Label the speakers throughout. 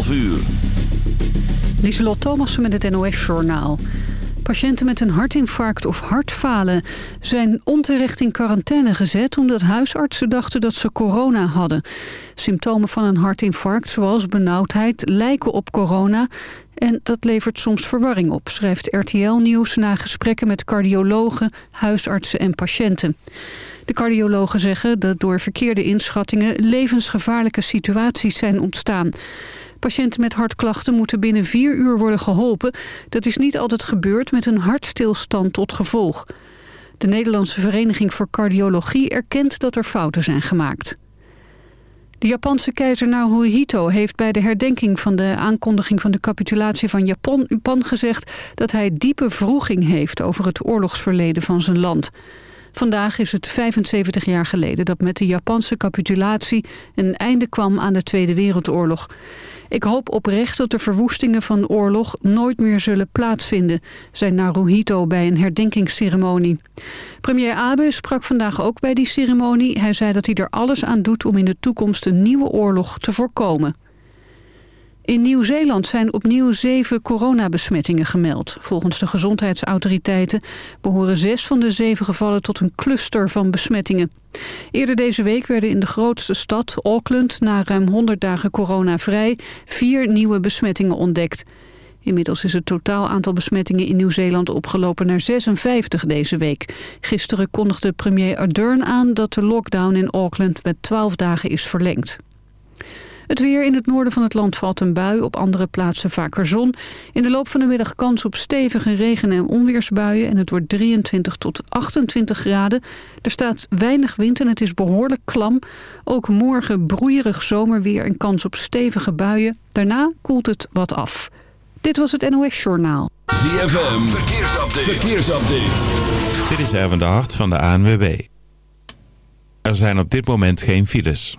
Speaker 1: 12 uur.
Speaker 2: Lieselot Thomassen met het NOS-journaal. Patiënten met een hartinfarct of hartfalen zijn onterecht in quarantaine gezet... omdat huisartsen dachten dat ze corona hadden. Symptomen van een hartinfarct, zoals benauwdheid, lijken op corona... en dat levert soms verwarring op, schrijft RTL Nieuws... na gesprekken met cardiologen, huisartsen en patiënten. De cardiologen zeggen dat door verkeerde inschattingen... levensgevaarlijke situaties zijn ontstaan... Patiënten met hartklachten moeten binnen vier uur worden geholpen. Dat is niet altijd gebeurd met een hartstilstand tot gevolg. De Nederlandse Vereniging voor Cardiologie erkent dat er fouten zijn gemaakt. De Japanse keizer Naruhito heeft bij de herdenking van de aankondiging van de capitulatie van Japan, Japan gezegd dat hij diepe vroeging heeft over het oorlogsverleden van zijn land. Vandaag is het 75 jaar geleden dat met de Japanse capitulatie een einde kwam aan de Tweede Wereldoorlog. Ik hoop oprecht dat de verwoestingen van oorlog nooit meer zullen plaatsvinden, zei Naruhito bij een herdenkingsceremonie. Premier Abe sprak vandaag ook bij die ceremonie. Hij zei dat hij er alles aan doet om in de toekomst een nieuwe oorlog te voorkomen. In Nieuw-Zeeland zijn opnieuw zeven coronabesmettingen gemeld. Volgens de gezondheidsautoriteiten behoren zes van de zeven gevallen tot een cluster van besmettingen. Eerder deze week werden in de grootste stad, Auckland, na ruim 100 dagen coronavrij, vier nieuwe besmettingen ontdekt. Inmiddels is het totaal aantal besmettingen in Nieuw-Zeeland opgelopen naar 56 deze week. Gisteren kondigde premier Ardern aan dat de lockdown in Auckland met 12 dagen is verlengd. Het weer in het noorden van het land valt een bui, op andere plaatsen vaker zon. In de loop van de middag kans op stevige regen- en onweersbuien en het wordt 23 tot 28 graden. Er staat weinig wind en het is behoorlijk klam. Ook morgen broeierig zomerweer en kans op stevige buien. Daarna koelt het wat af. Dit was het NOS Journaal.
Speaker 1: ZFM, verkeersupdate. verkeersupdate.
Speaker 3: Dit is Erwin de Hart van de ANWB. Er zijn op dit moment geen files.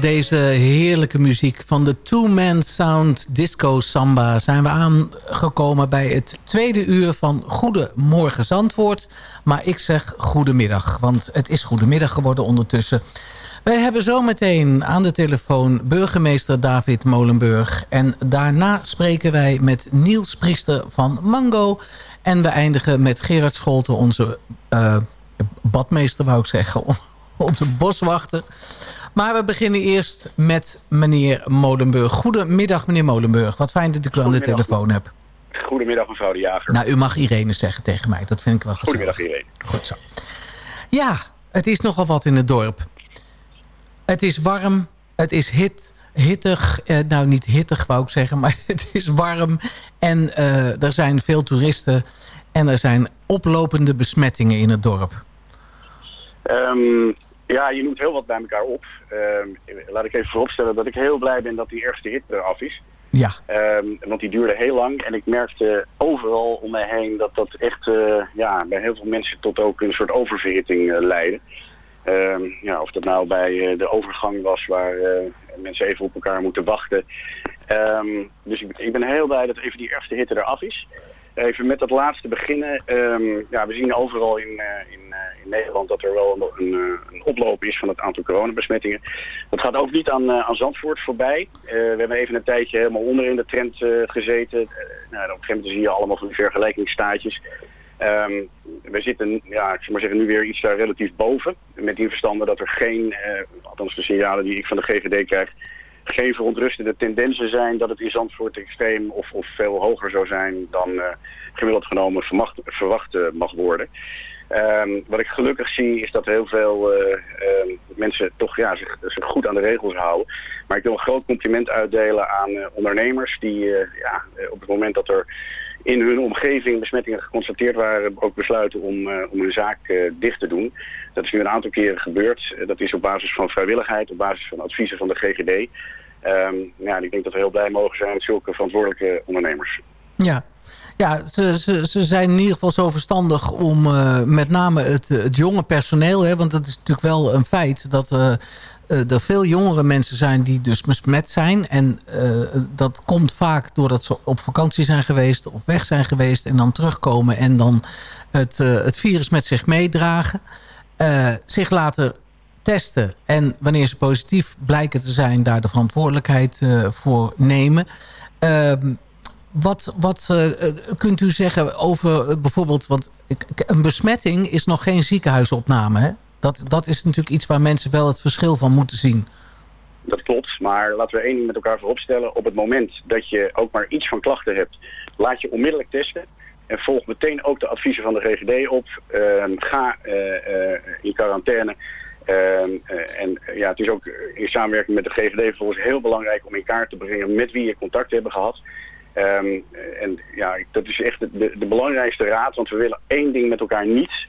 Speaker 4: Deze heerlijke muziek van de Two Man Sound Disco Samba... zijn we aangekomen bij het tweede uur van Goedemorgen Zandvoort. Maar ik zeg goedemiddag, want het is goedemiddag geworden ondertussen. Wij hebben zometeen aan de telefoon burgemeester David Molenburg. En daarna spreken wij met Niels Priester van Mango. En we eindigen met Gerard Scholten, onze uh, badmeester wou ik zeggen. Onze boswachter. Maar we beginnen eerst met meneer Molenburg. Goedemiddag, meneer Molenburg. Wat fijn dat ik u aan de telefoon heb.
Speaker 5: Goedemiddag, mevrouw de Jager.
Speaker 4: Nou, u mag Irene zeggen tegen mij. Dat vind ik wel gezellig.
Speaker 5: Goedemiddag, Irene.
Speaker 4: Goed zo. Ja, het is nogal wat in het dorp. Het is warm, het is hit, hittig. Eh, nou, niet hittig wou ik zeggen, maar het is warm. En uh, er zijn veel toeristen. En er zijn oplopende besmettingen in het dorp.
Speaker 5: Um, ja, je noemt heel wat bij elkaar op. Um, laat ik even vooropstellen dat ik heel blij ben dat die eerste hit eraf is.
Speaker 4: Ja.
Speaker 5: Um, want die duurde heel lang en ik merkte overal om mij heen dat dat echt uh, ja, bij heel veel mensen tot ook een soort oververhitting uh, leidde. Um, ja, of dat nou bij uh, de overgang was waar mensen even op elkaar moeten wachten. dus ik, ik, ben heel blij dat even die eerste hitte eraf is. Even met dat laatste beginnen. Um, ja, we zien overal in, uh, in, uh, in, Nederland dat er wel een, eh, een, oploop is van het aantal coronabesmettingen. Dat gaat ook niet aan, aan Zandvoort voorbij. we hebben even een tijdje helemaal onder in de trend gezeten. nou, op een gegeven moment zie je allemaal van die vergelijkingsstaatjes. Um, we zitten, ja, ik zou maar zeggen, nu weer iets daar relatief boven. Met die verstande dat er geen, althans de signalen die ik van de GGD krijg, geen verontrustende tendensen zijn dat het in Zandvoort extreem of, of veel hoger zou zijn dan uh, gemiddeld genomen verwacht, verwacht uh, mag worden. Um, wat ik gelukkig zie is dat heel veel uh, uh, mensen toch ja, zich, zich, goed aan de regels houden. Maar ik wil een groot compliment uitdelen aan ondernemers die ja, op het moment dat er in hun omgeving besmettingen geconstateerd waren, ook besluiten om, om hun zaak dicht te doen. Dat is nu een aantal keren gebeurd. dat is op basis van vrijwilligheid, op basis van adviezen van de GGD. Um, ja, ik denk dat we heel blij mogen zijn met zulke verantwoordelijke ondernemers.
Speaker 4: Ja, ja, ze, ze, zijn in ieder geval zo verstandig om uh, met name het, het jonge personeel... Hè, want dat is natuurlijk wel een feit dat uh, er veel jongere mensen zijn die dus besmet zijn. En uh, dat komt vaak doordat ze op vakantie zijn geweest of weg zijn geweest... en dan terugkomen en dan het, het virus met zich meedragen. zich laten testen en wanneer ze positief blijken te zijn... daar de verantwoordelijkheid voor nemen. Uh, wat wat kunt u zeggen over bijvoorbeeld... want een besmetting is nog geen ziekenhuisopname. Hè? Dat, dat is natuurlijk iets waar mensen wel het verschil van moeten zien.
Speaker 5: Dat klopt, maar laten we één ding met elkaar vooropstellen. Op het moment dat je ook maar iets van klachten hebt... laat je onmiddellijk testen... En volg meteen ook de adviezen van de GGD op. Ehm, ga in quarantaine Ehm, eh, en eh, ja, het is ook in samenwerking met de GVD volgens heel belangrijk om in kaart te brengen met wie je contact hebben gehad. Um, en ja, dat is echt de, de, belangrijkste raad, want we willen één ding met elkaar niet.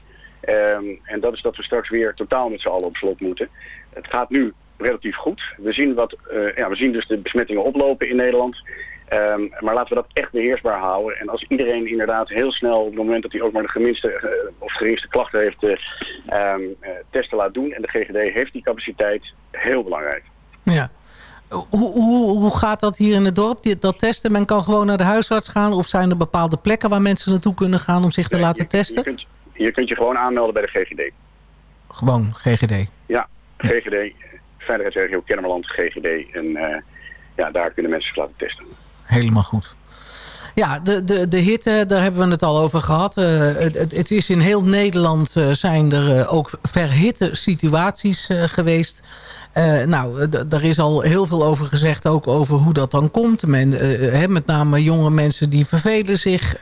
Speaker 5: Um, en dat is dat we straks weer totaal met z'n allen op slot moeten. Het gaat nu relatief goed. We zien, wat, uh, ja, we zien dus de besmettingen oplopen in Nederland. Um, maar laten we dat echt beheersbaar houden. En als iedereen inderdaad heel snel, op het moment dat hij ook maar de geminste uh, of geringste klachten heeft, uh, um, testen laat doen. En de GGD heeft die capaciteit, heel belangrijk.
Speaker 4: Ja. Hoe, hoe, hoe gaat dat hier in het dorp, dat testen? Men kan gewoon naar de huisarts gaan of zijn er bepaalde plekken waar mensen naartoe kunnen gaan om zich te laten
Speaker 5: je,
Speaker 4: testen?
Speaker 5: Je kunt, je kunt je gewoon aanmelden bij de GGD.
Speaker 4: Gewoon GGD?
Speaker 5: Ja, GGD, Veiligheidsregio Kennemerland, GGD. En ja, daar kunnen mensen zich laten testen
Speaker 4: helemaal goed. Ja, de, de, de hitte, daar hebben we het al over gehad. Uh, het, het, is in heel Nederland uh, zijn er uh, ook verhitte situaties geweest. nou, daar is al heel veel over gezegd, ook over hoe dat dan komt. Men, met name jonge mensen die vervelen zich.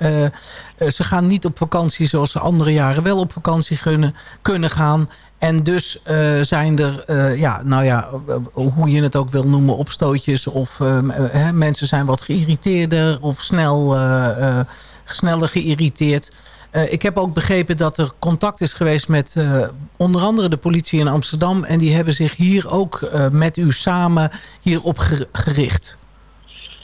Speaker 4: ze gaan niet op vakantie zoals ze andere jaren wel op vakantie kunnen, kunnen gaan. En dus uh, zijn er, uh, ja, nou ja, hoe je het ook wil noemen, opstootjes. Of uh, mensen zijn wat geïrriteerder of snel, sneller geïrriteerd. ik heb ook begrepen dat er contact is geweest met onder andere de politie in Amsterdam. En die hebben zich hier ook met u samen hierop gericht.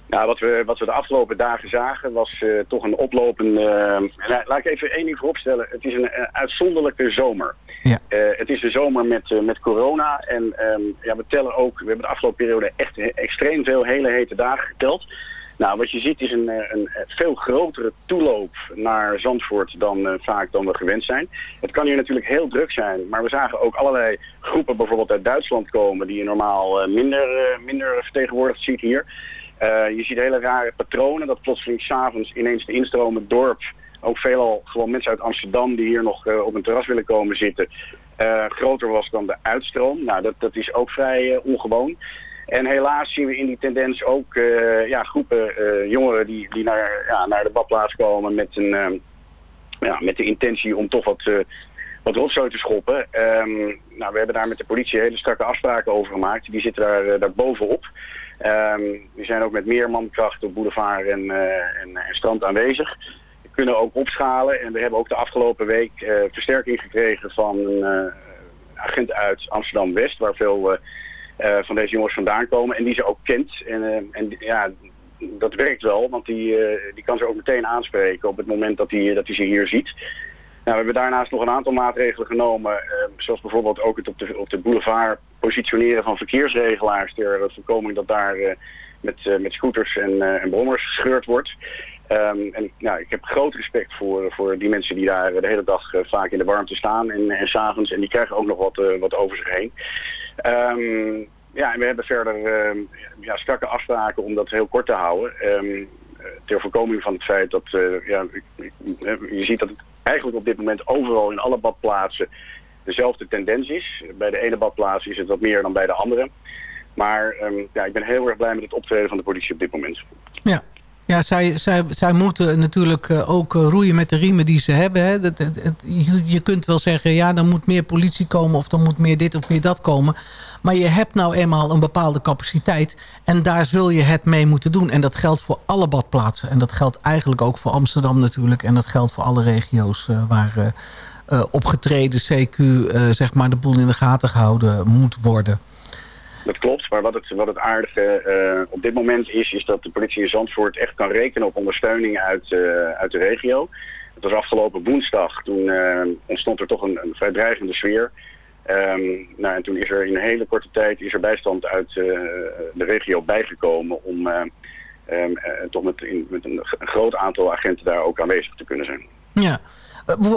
Speaker 5: Nou, wat we, wat we de afgelopen dagen zagen was toch een oplopende... laat ik even één ding vooropstellen. Het is een uitzonderlijke zomer. Ja. het is de zomer met, met corona en ehm, ja, we tellen ook, we hebben de afgelopen periode echt extreem veel hele hete dagen geteld. Nou, wat je ziet is een, eh, een veel grotere toeloop naar Zandvoort dan vaak dan we gewend zijn. Het kan hier natuurlijk heel druk zijn, maar we zagen ook allerlei groepen bijvoorbeeld uit Duitsland komen die je normaal minder, minder vertegenwoordigd ziet hier. je ziet hele rare patronen, dat plotseling s'avonds ineens de instroom dorp, ook veelal gewoon mensen uit Amsterdam die hier nog op een terras willen komen zitten, groter was dan de uitstroom. Nou, dat, dat is ook vrij ongewoon. En helaas zien we in die tendens ook ja, groepen jongeren die, die naar, ja, naar de badplaats komen met, een, ja, met de intentie om toch wat, wat rotzooi te schoppen. Um, nou, we hebben daar met de politie hele strakke afspraken over gemaakt. Die zitten daar, daar bovenop. Um, we zijn ook met meer mankracht op boulevard en, en, en, strand aanwezig. Kunnen ook opschalen en we hebben ook de afgelopen week versterking gekregen van een agent uit Amsterdam-West, waar veel uh, van deze jongens vandaan komen en die ze ook kent. En, en ja, dat werkt wel, want die, die kan ze ook meteen aanspreken op het moment dat hij dat ze hier ziet. Nou, we hebben daarnaast nog een aantal maatregelen genomen, zoals bijvoorbeeld ook het op de, op de boulevard positioneren van verkeersregelaars ter voorkoming dat daar met, met scooters en, en brommers gescheurd wordt. Um, en nou, ik heb groot respect voor, voor die mensen die daar de hele dag vaak in de warmte staan en, en s'avonds. En die krijgen ook nog wat, wat over zich heen. Um, ja, en we hebben verder uh, ja, strakke afspraken om dat heel kort te houden. Ter voorkoming van het feit dat ja, je ziet dat het eigenlijk op dit moment overal in alle badplaatsen dezelfde tendens is. Bij de ene badplaats is het wat meer dan bij de andere. Maar ja, ik ben heel erg blij met het optreden van de politie op dit moment.
Speaker 4: Ja, ja, zij, zij, zij moeten natuurlijk eh, ook eh, roeien met de riemen die ze hebben. Hè. Dat, je kunt wel zeggen, ja, dan moet meer politie komen... of dan moet meer dit of meer dat komen. Maar je hebt nou eenmaal een bepaalde capaciteit... en daar zul je het mee moeten doen. En dat geldt voor alle badplaatsen. En dat geldt eigenlijk ook voor Amsterdam natuurlijk. En dat geldt voor alle regio's uh, waar uh, opgetreden CQ... zeg maar de boel in de gaten gehouden moet worden.
Speaker 5: Dat klopt, maar wat het, wat het aardige uh, op dit moment is, is dat de politie in Zandvoort echt kan rekenen op ondersteuning uit, uh, uit de regio. Het was afgelopen woensdag, toen uh, ontstond er toch een, een vrij dreigende sfeer. Um, nou, en toen is er in een hele korte tijd is er bijstand uit de regio bijgekomen om um, toch met, met een groot aantal agenten daar ook aanwezig te kunnen zijn.
Speaker 4: Ja,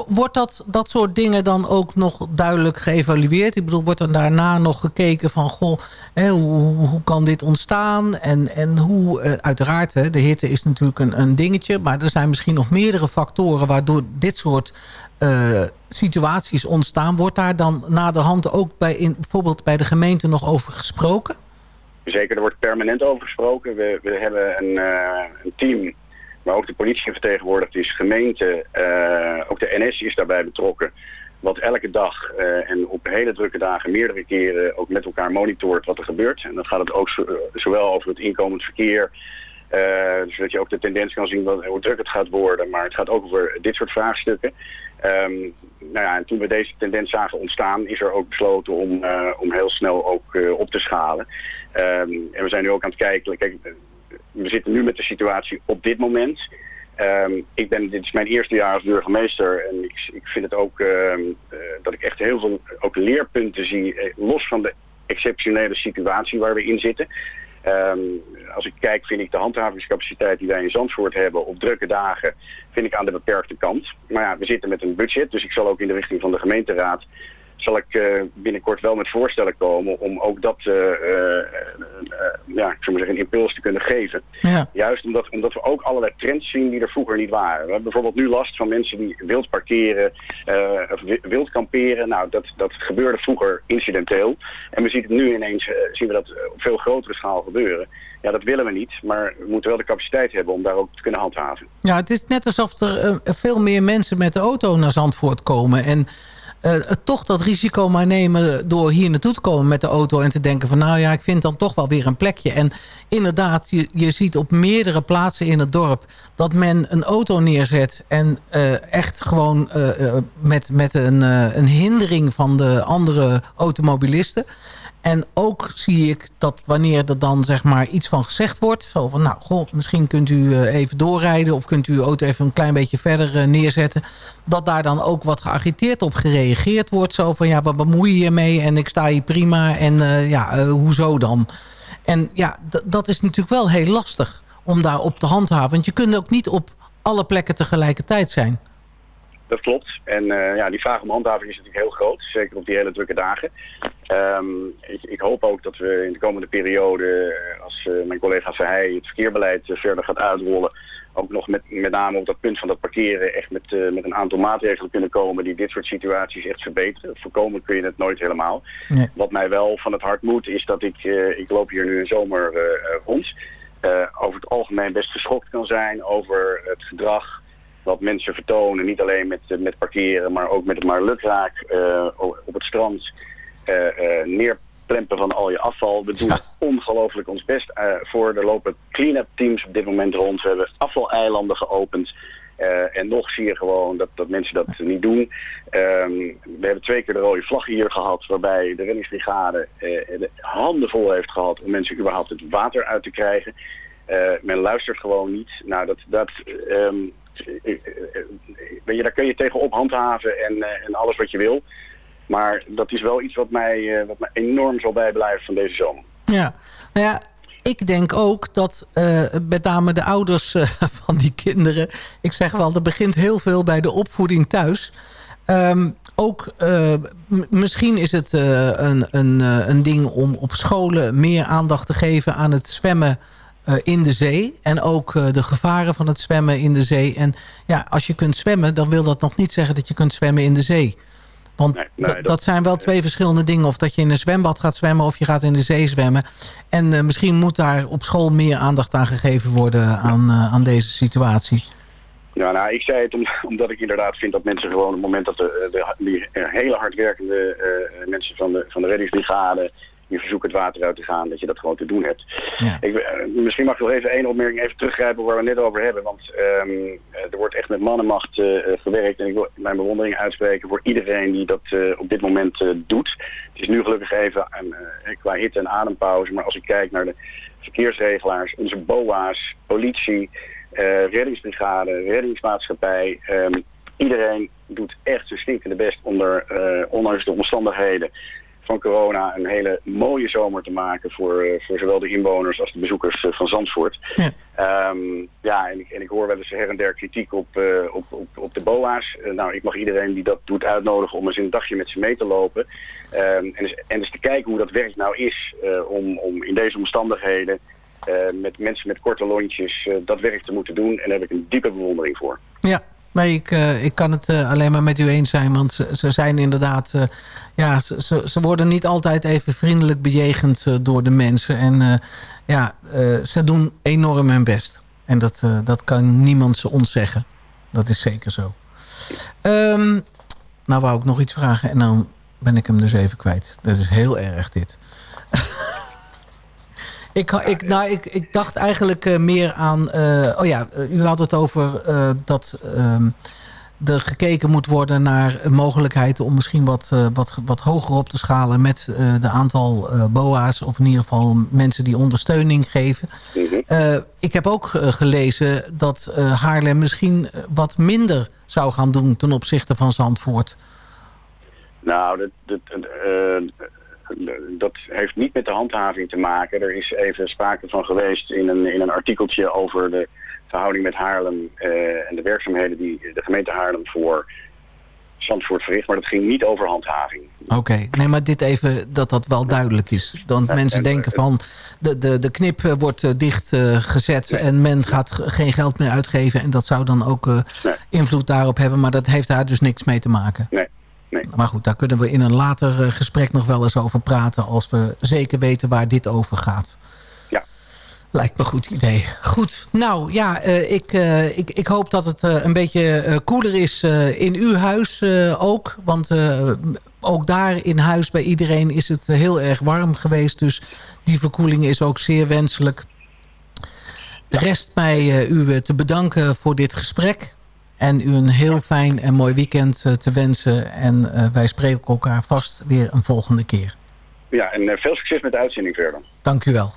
Speaker 4: Wordt dat, dat soort dingen dan ook nog duidelijk geëvalueerd? Ik bedoel, wordt er daarna nog gekeken van... goh, hè, hoe, kan dit ontstaan? En, en hoe, uh, uiteraard, hè, de hitte is natuurlijk een, een dingetje... maar er zijn misschien nog meerdere factoren... waardoor dit soort uh, situaties ontstaan. Wordt daar dan naderhand ook bij, bijvoorbeeld bij de gemeente nog over gesproken?
Speaker 5: Zeker, er wordt permanent over gesproken. We, we hebben een, een team maar ook de politie vertegenwoordigd is, gemeente, uh, ook de NS is daarbij betrokken. Wat elke dag uh, en op hele drukke dagen meerdere keren ook met elkaar monitort wat er gebeurt. En dan gaat het ook uh, zowel over het inkomend verkeer, zodat je ook de tendens kan zien wat, hoe druk het gaat worden. Maar het gaat ook over dit soort vraagstukken. Um, nou ja, en toen we deze tendens zagen ontstaan, is er ook besloten om, om heel snel ook op te schalen. Um, en we zijn nu ook aan het kijken, kijk, we zitten nu met de situatie op dit moment. Um, ik ben, dit is mijn eerste jaar als burgemeester en ik, ik vind het ook um, uh, dat ik echt heel veel ook leerpunten zie, eh, los van de exceptionele situatie waar we in zitten. Um, als ik kijk vind ik de handhavingscapaciteit die wij in Zandvoort hebben op drukke dagen, vind ik aan de beperkte kant. Maar ja, we zitten met een budget, dus ik zal ook in de richting van de gemeenteraad zal ik uh, binnenkort wel met voorstellen komen om ook dat, uh, uh, ja, ik zou maar zeggen, een impuls te kunnen geven. Ja. Juist omdat, omdat we ook allerlei trends zien die er vroeger niet waren. We hebben bijvoorbeeld nu last van mensen die wild parkeren of wild kamperen. Nou, dat, dat gebeurde vroeger incidenteel. En we zien het nu ineens, zien we dat op veel grotere schaal gebeuren. Ja, dat willen we niet, maar we moeten wel de capaciteit hebben om daar ook te kunnen handhaven.
Speaker 4: Ja, het is net alsof er veel meer mensen met de auto naar Zandvoort komen en uh, toch dat risico maar nemen door hier naartoe te komen met de auto... en te denken van nou ja, ik vind dan toch wel weer een plekje. En inderdaad, je, je ziet op meerdere plaatsen in het dorp... dat men een auto neerzet en uh, echt gewoon met, met een, een hindering van de andere automobilisten... En ook zie ik dat wanneer er dan zeg maar iets van gezegd wordt... zo van, nou, goh, misschien kunt u eh, even doorrijden... of kunt u uw auto even een klein beetje verder eh, neerzetten... dat daar dan ook wat geagiteerd op gereageerd wordt. Zo van, ja, wat bemoei je je mee? En ik sta hier prima. En ja, hoezo dan? En ja, dat is natuurlijk wel heel lastig om daar op te handhaven. Want je kunt ook niet op alle plekken tegelijkertijd zijn.
Speaker 5: Dat klopt. En uh, ja, die vraag om handhaving is natuurlijk heel groot. Zeker op die hele drukke dagen. Um, ik, ik, hoop ook dat we in de komende periode, eh, als uh, mijn collega Verheij het verkeerbeleid verder gaat uitrollen, ook nog met, met name op dat punt van dat parkeren echt met, met een aantal maatregelen kunnen komen die dit soort situaties echt verbeteren. Voorkomen kun je het nooit helemaal. Nee. Wat mij wel van het hart moet is dat ik, ik loop hier nu een zomer rond, over het algemeen best geschokt kan zijn over het gedrag wat mensen vertonen. Niet alleen met, eh, met parkeren, maar ook met het maar lukraak uh, op het strand uh, neerplempen van al je afval. We doen ongelooflijk ons best voor. Er lopen clean-up teams op dit moment rond. We hebben afvaleilanden geopend. en nog zie je gewoon dat, dat mensen dat niet doen. Um, we hebben twee keer de rode vlag hier gehad, waarbij de reddingsbrigade de handen vol heeft gehad om mensen überhaupt het water uit te krijgen. men luistert gewoon niet. Nou, dat, dat, um, weet je, daar kun je tegenop handhaven en, eh, en alles wat je wil. Maar dat is wel iets wat mij, eh, wat mij enorm zal bijblijven van deze zomer.
Speaker 4: Ja, nou ja, ik denk ook dat uh, met name de ouders van die kinderen... ik zeg wel, er begint heel veel bij de opvoeding thuis. Um, ook, misschien is het een, een, een ding om op scholen meer aandacht te geven aan het zwemmen in de zee. En ook uh, de gevaren van het zwemmen in de zee. En ja, als je kunt zwemmen, dan wil dat nog niet zeggen dat je kunt zwemmen in de zee. Want nee, nee, dat, dat, zijn wel twee verschillende dingen. Of dat je in een zwembad gaat zwemmen of je gaat in de zee zwemmen. En uh, misschien moet daar op school meer aandacht aan gegeven worden aan, aan deze situatie.
Speaker 5: Ja, nou, ik zei het omdat ik inderdaad vind dat mensen gewoon op het moment dat de, de die hele hardwerkende mensen van de, van de reddingsbrigade je verzoekt het water uit te gaan, dat je dat gewoon te doen hebt. Ja. Ik, eh, misschien mag ik nog even één opmerking even teruggrijpen waar we het net over hebben. Want um, er wordt echt met mannenmacht uh, gewerkt. En ik wil mijn bewondering uitspreken voor iedereen die dat uh, op dit moment doet. Het is nu gelukkig even qua hitte en adempauze. Maar als ik kijk naar de verkeersregelaars, onze BOA's, politie, reddingsbrigade, reddingsmaatschappij... Um, iedereen doet echt zijn stinkende best onder, ondanks de omstandigheden van corona een hele mooie zomer te maken voor, uh, voor zowel de inwoners als de bezoekers uh, van Zandvoort. Ja, um, ja en, ik, en ik hoor wel eens her en der kritiek op, uh, op, op, op de BOA's. nou, ik mag iedereen die dat doet uitnodigen om eens een dagje met ze mee te lopen. Um, en, eens, en te kijken hoe dat werk nou is om, om in deze omstandigheden met mensen met korte lontjes dat werk te moeten doen. En daar heb ik een diepe bewondering voor.
Speaker 4: Ja, Nee, ik, uh, ik kan het uh, alleen maar met u eens zijn. Want ze, ze zijn inderdaad... Uh, ja, ze, ze worden niet altijd even vriendelijk bejegend door de mensen. En ja, ze doen enorm hun best. En dat, dat kan niemand ze ontzeggen. Dat is zeker zo. Um, nou wou ik nog iets vragen en dan ben ik hem dus even kwijt. Dat is heel erg dit. Ik, ik, nou, ik, ik dacht eigenlijk uh, meer aan... Uh, oh ja, u had het over uh, dat ehm, er gekeken moet worden naar mogelijkheden... om misschien wat, wat, wat hoger op te schalen met de aantal BOA's... of in ieder geval mensen die ondersteuning geven. Mhm. ik heb ook gelezen dat Haarlem misschien wat minder zou gaan doen... ten opzichte van Zandvoort.
Speaker 5: Nou, dat, dat, dat heeft niet met de handhaving te maken. Er is even sprake van geweest in een, in een artikeltje over de verhouding met Haarlem uh, en de werkzaamheden die de gemeente Haarlem voor Zandvoort verricht. Maar dat ging niet over handhaving.
Speaker 4: Oké, nee, maar dit even dat dat wel duidelijk is. Dan mensen denken van de, de, de knip eh, wordt dicht uh, gezet en men gaat geen geld meer uitgeven. En dat zou dan ook nee. invloed daarop hebben. Maar dat heeft daar dus niks mee te maken.
Speaker 5: Nee. Nee.
Speaker 4: Maar goed, daar kunnen we in een later eh, gesprek nog wel eens over praten... als we zeker weten waar dit over gaat.
Speaker 5: Ja.
Speaker 4: Lijkt me een goed idee. Goed, nou ja, uh, ik, uh, ik, ik hoop dat het uh, een beetje koeler is in uw huis ook. Want ook daar in huis bij iedereen is het heel erg warm geweest. Dus die verkoeling is ook zeer wenselijk. Rest mij u te bedanken voor dit gesprek. En u een heel fijn en mooi weekend eh, te wensen. En uh, wij spreken elkaar vast weer een volgende keer.
Speaker 5: Ja, en uh, veel succes met de uitzending verder.
Speaker 4: Dank u wel.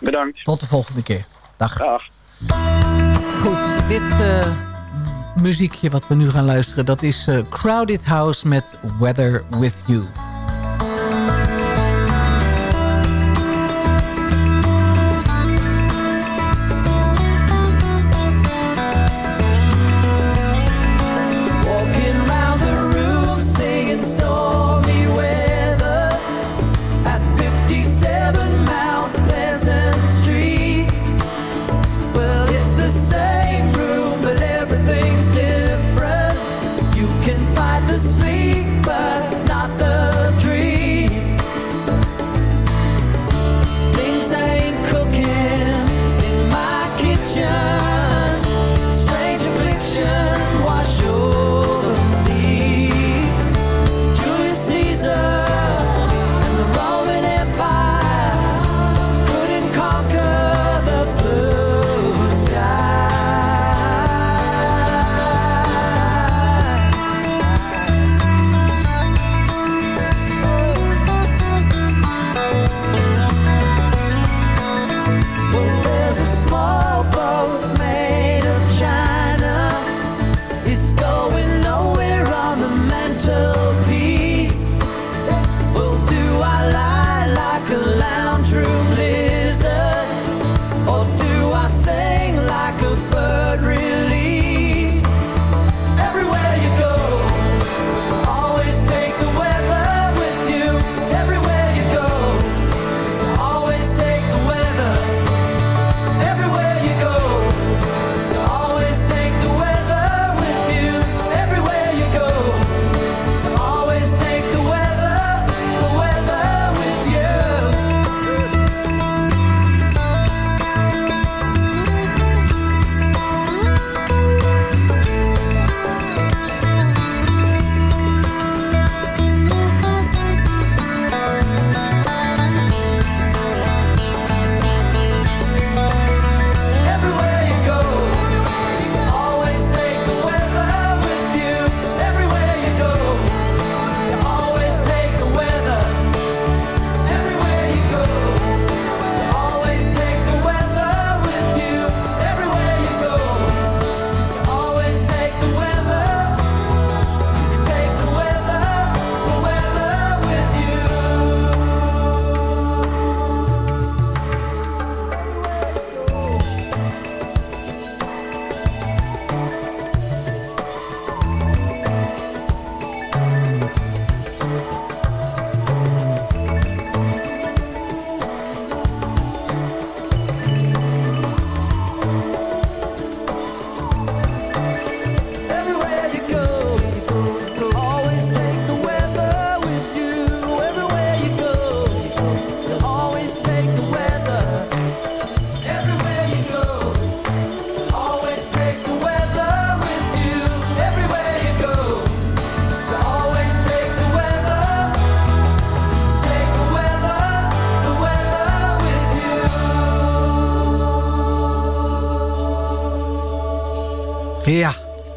Speaker 5: Bedankt.
Speaker 4: Tot de volgende keer. Dag.
Speaker 5: Dag.
Speaker 4: Goed, dit
Speaker 6: muziekje wat we nu gaan luisteren. Dat is uh, Crowded House met Weather With You.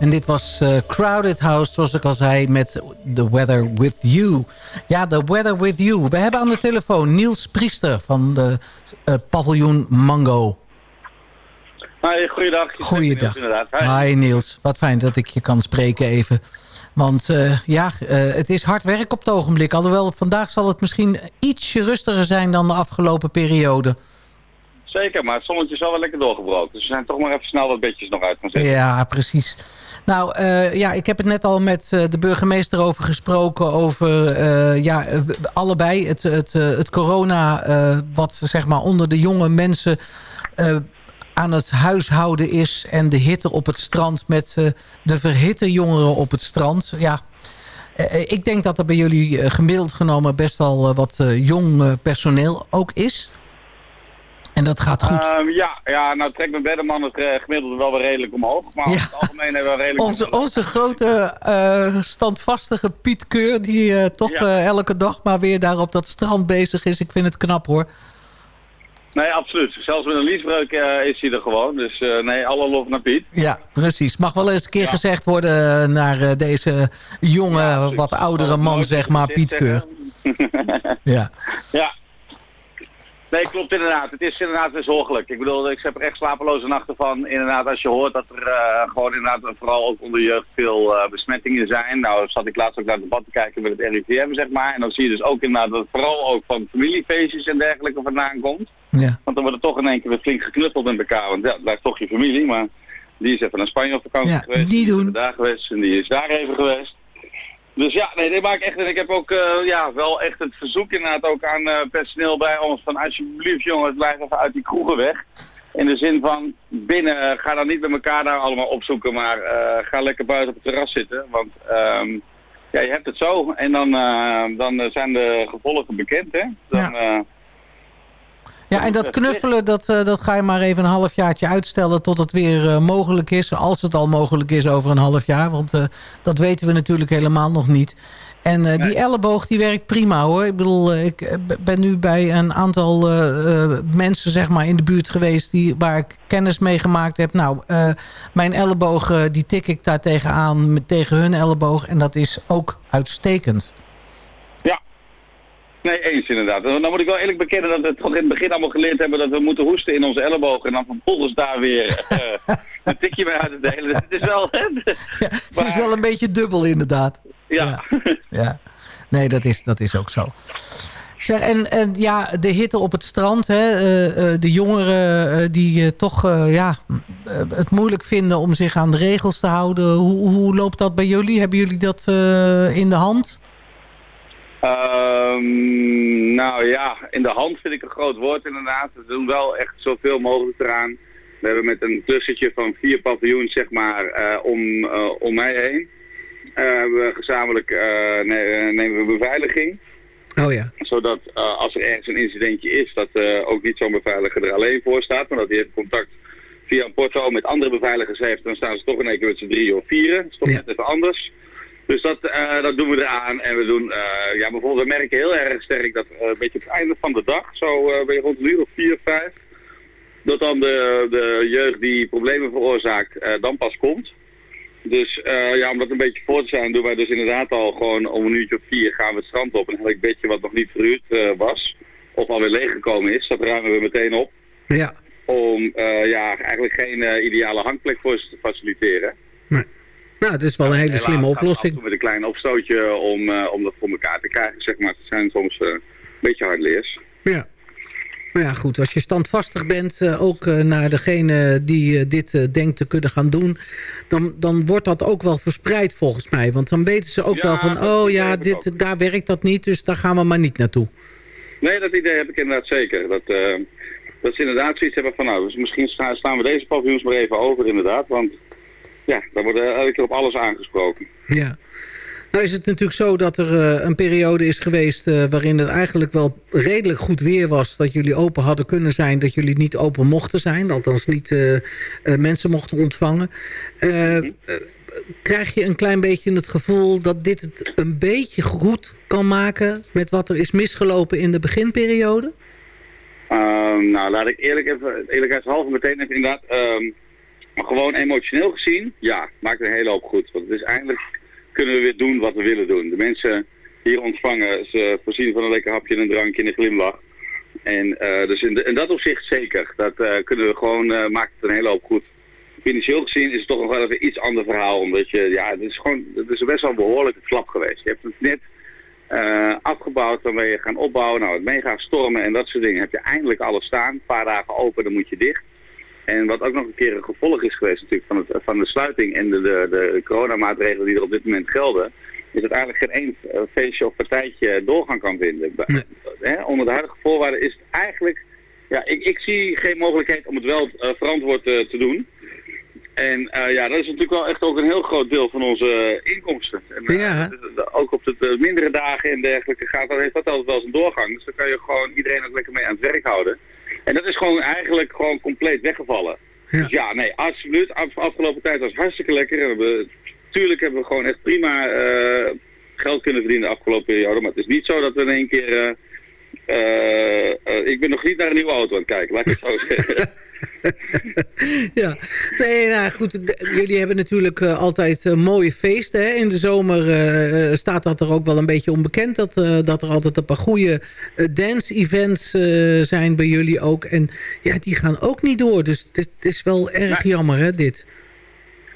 Speaker 6: En dit was uh, Crowded House, zoals ik al zei, met The Weather With You. Ja, The Weather With You. We hebben aan de telefoon Niels Priester van de uh, paviljoen Mango.
Speaker 7: Hi, goeiedag.
Speaker 6: Goeiedag. Hi. Hi Niels, wat fijn dat ik je kan spreken even. Want uh, ja, het is hard werk op het ogenblik. Alhoewel, vandaag zal het misschien ietsje rustiger zijn dan de afgelopen periode.
Speaker 7: Zeker, maar het zonnetje is wel lekker doorgebroken. Dus we zijn toch maar even snel wat bedjes nog uit gaan zetten.
Speaker 6: Ja, precies. Nou, uh, ja, ik heb het net al met uh, de burgemeester over gesproken. Over uh, ja, allebei het, het, het corona wat zeg maar onder de jonge mensen aan het huishouden is. En de hitte op het strand met de verhitte jongeren op het strand. Ja, ik denk dat er bij jullie gemiddeld genomen best wel wat jong personeel ook is. En dat gaat goed.
Speaker 7: Uh, ja, ja, nou trekt mijn beddenman het uh, gemiddelde wel weer redelijk omhoog. Maar ja. over het algemeen hebben we redelijk...
Speaker 6: Onze, onze grote uh, standvastige Piet Keur... die eh, toch ja. elke dag maar weer daar op dat strand bezig is. Ik vind het knap hoor.
Speaker 7: Nee, absoluut. Zelfs met een liesbreuk is hij er gewoon. Dus nee, alle lof naar Piet.
Speaker 6: Ja, precies. Mag wel eens een keer ja. gezegd worden naar deze jonge, wat oudere man, zeg maar, Piet Keur.
Speaker 7: ja. Ja, Nee, klopt inderdaad. Het is inderdaad weer zorgelijk. Ik bedoel, ik heb er echt slapeloze nachten van. Inderdaad, als je hoort dat er uh, gewoon inderdaad vooral ook onder jeugd veel uh, besmettingen zijn. Nou, zat ik laatst ook naar het debat te kijken met het RIVM, zeg maar. En dan zie je dus ook inderdaad dat het vooral ook van familiefeestjes en dergelijke vandaan komt.
Speaker 4: Ja.
Speaker 7: Want dan wordt er toch in één keer weer flink geknuffeld met elkaar. Want ja, het blijft toch je familie, maar die is even naar Spanje op vakantie
Speaker 4: Ja,
Speaker 7: geweest.
Speaker 4: die
Speaker 7: is
Speaker 4: doen.
Speaker 7: even daar geweest en die is daar even geweest. Dus ja, nee, dit maak ik echt. En ik heb ook eh, ja, wel echt het verzoek inderdaad ook aan eh, personeel bij ons van alsjeblieft jongens, blijf even uit die kroegen weg. In de zin van binnen, eh, ga dan niet met elkaar daar allemaal opzoeken, maar ga lekker buiten op het terras zitten. Want ehm, ja, je hebt het zo en dan, dan zijn de gevolgen bekend hè. Dan,
Speaker 4: Ja. Ja, en dat knuffelen, dat, eh, dat ga je maar even een halfjaartje uitstellen tot het weer eh, mogelijk is. Als het al mogelijk is over een half jaar. Want eh, dat weten we natuurlijk helemaal nog niet. En die elleboog die werkt prima hoor. Ik bedoel, ik ben nu bij een aantal mensen zeg maar in de buurt geweest... Die, waar ik kennis mee gemaakt heb. Nou, mijn elleboog die tik ik daar tegenaan met, tegen hun elleboog. En dat is ook uitstekend.
Speaker 7: Nee, eens inderdaad. Dan dan moet ik wel eerlijk bekennen dat we toch in het begin allemaal geleerd hebben dat we moeten hoesten in onze elleboog en dan vervolgens daar weer eh, een tikje mee uit te delen. Dus het is wel...
Speaker 4: Het is wel een beetje dubbel inderdaad.
Speaker 7: ja.
Speaker 4: Ja, nee, dat is, dat is ook zo. Zeg, en, en ja, de hitte op het strand, hè, eh, eh, de jongeren die toch ja, het moeilijk vinden om zich aan de regels te houden. Hoe, hoe loopt dat bij jullie? Hebben jullie dat in de hand?
Speaker 7: Ehm, nou ja, in de hand vind ik een groot woord inderdaad. We doen wel echt zoveel mogelijk eraan. We hebben met een tussentje van vier paviljoens zeg maar eh, om, eh, om mij heen. eh, we gezamenlijk ne- nemen we beveiliging.
Speaker 4: Oh ja.
Speaker 7: Zodat als er ergens een incidentje is, dat ook niet zo'n beveiliger er alleen voor staat. Maar dat hij heeft contact via een porto met andere beveiligers heeft. Dan staan ze toch in één keer met z'n drie of vieren. Dat is toch
Speaker 4: Ja.
Speaker 7: net even anders. Dus dat, eh, dat doen we eraan. En we doen, eh, ja, bijvoorbeeld, we merken heel erg sterk dat eh, een beetje op het einde van de dag, zo ben je rond een uur of vier, vijf, dat dan de, de jeugd die problemen veroorzaakt, dan pas komt. Dus ja, om dat een beetje voor te zijn, doen wij dus inderdaad al gewoon om een uurtje of vier gaan we het strand op. En elk bedje wat nog niet verhuurd was, of alweer leeggekomen is, dat ruimen we meteen op.
Speaker 4: Ja.
Speaker 7: Om ja, eigenlijk geen ideale hangplek voor ze te faciliteren.
Speaker 4: Nou, het is wel een hele
Speaker 7: Helaas
Speaker 4: slimme oplossing.
Speaker 7: toe Met een klein opstootje om, eh, om dat voor elkaar te krijgen, zeg maar. Het zijn soms eh, een beetje hardleers.
Speaker 4: Ja. Nou ja, goed. Als je standvastig bent, eh, ook naar degene die dit denkt te kunnen gaan doen... Dan, dan wordt dat ook wel verspreid volgens mij. Want dan weten ze ook
Speaker 7: Ja,
Speaker 4: wel van... oh ja, dit,
Speaker 7: ook.
Speaker 4: daar werkt dat niet, dus daar gaan we maar niet naartoe.
Speaker 7: Nee, dat idee heb ik inderdaad zeker. Dat, dat ze inderdaad zoiets hebben van, nou, dus misschien sta- slaan we deze paviljoens maar even over inderdaad. Want ja, dan wordt er elke keer op alles aangesproken.
Speaker 4: Ja. Nou is het natuurlijk zo dat er eh, een periode is geweest... eh, waarin het eigenlijk wel redelijk goed weer was... dat jullie open hadden kunnen zijn, dat jullie niet open mochten zijn. Althans niet eh, eh, mensen mochten ontvangen. Eh, eh, krijg je een klein beetje het gevoel dat dit het een beetje goed kan maken... met wat er is misgelopen in de beginperiode?
Speaker 7: Ehm, nou, laat ik eerlijk even, eerlijkheidshalve meteen even inderdaad, ehm, maar gewoon emotioneel gezien, ja, maakt een hele hoop goed. Want het is eindelijk kunnen we weer doen wat we willen doen. De mensen hier ontvangen, ze voorzien van een lekker hapje en een drankje en een glimlach. En eh, dus in, dat opzicht zeker. Dat eh, kunnen we gewoon, eh, maakt het een hele hoop goed. Financieel gezien is het toch nog wel even iets ander verhaal. Omdat je, ja, het is gewoon, het is best wel een behoorlijke klap geweest. Je hebt het net afgebouwd, dan ben je gaan opbouwen. Nou, het mega stormen en dat soort dingen. Heb je eindelijk alles staan. Een paar dagen open, dan moet je dicht. En wat ook nog een keer een gevolg is geweest natuurlijk van, het, van de sluiting en de, de, de coronamaatregelen die er op dit moment gelden, is dat eigenlijk geen één eh, feestje of partijtje doorgang kan vinden.
Speaker 4: Nee.
Speaker 7: Onder de huidige voorwaarden is het eigenlijk, ja, ik, ik zie geen mogelijkheid om het wel eh, verantwoord eh, te doen. En ja, dat is natuurlijk wel echt ook een heel groot deel van onze inkomsten. En,
Speaker 4: Ja.
Speaker 7: de- ook op de, de mindere dagen en dergelijke gaat, dat heeft dat altijd wel zijn doorgang. Dus dan kan je gewoon iedereen ook lekker mee aan het werk houden. En dat is gewoon eigenlijk gewoon compleet weggevallen.
Speaker 4: Ja.
Speaker 7: Dus ja, nee, absoluut. Af, afgelopen tijd was hartstikke lekker. En we tuurlijk hebben we gewoon echt prima eh, geld kunnen verdienen de afgelopen periode. Maar het is niet zo dat we in één keer eh, eh, ik ben nog niet naar een nieuwe auto aan het kijken, laat ik het zo zeggen.
Speaker 4: ja, nee, nou goed. Jullie hebben natuurlijk eh, altijd eh, mooie feesten. Hè? In de zomer eh, staat dat er ook wel een beetje onbekend. Dat, dat er altijd een paar goede dance-events zijn bij jullie ook. En ja, die gaan ook niet door. Dus het is, wel erg jammer, hè, dit.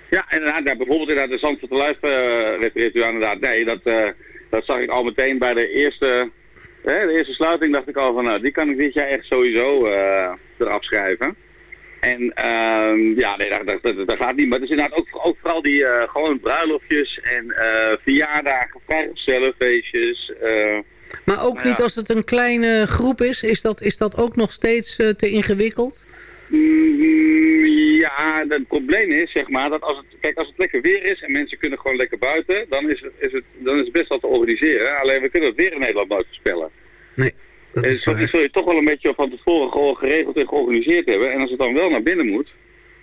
Speaker 7: Ja, inderdaad. Ja, bijvoorbeeld inderdaad de Zandvoort de Luif refereert u aan inderdaad. Nee, dat, dat zag ik al meteen bij de eerste, hè, de eerste sluiting. dacht ik al van, nou, die kan ik dit jaar echt sowieso eraf schrijven. En ehm, ja, nee, dat, dat, dat, dat gaat niet. Maar het is inderdaad ook, ook vooral die eh, gewoon bruiloftjes en eh, verjaardagen, vrijgezellenfeestjes. eh
Speaker 4: Maar ook niet
Speaker 7: ja.
Speaker 4: als het een kleine groep is. Is dat, is dat ook nog steeds te ingewikkeld?
Speaker 7: Mm, ja, het probleem is, zeg maar, dat als het, kijk, als het lekker weer is en mensen kunnen gewoon lekker buiten, dan is het, is het, dan is het best wel te organiseren. Alleen we kunnen het weer in Nederland nooit voorspellen.
Speaker 4: Nee, dat
Speaker 7: En zul je toch wel een beetje van tevoren gewoon geregeld en georganiseerd hebben. En als het dan wel naar binnen moet,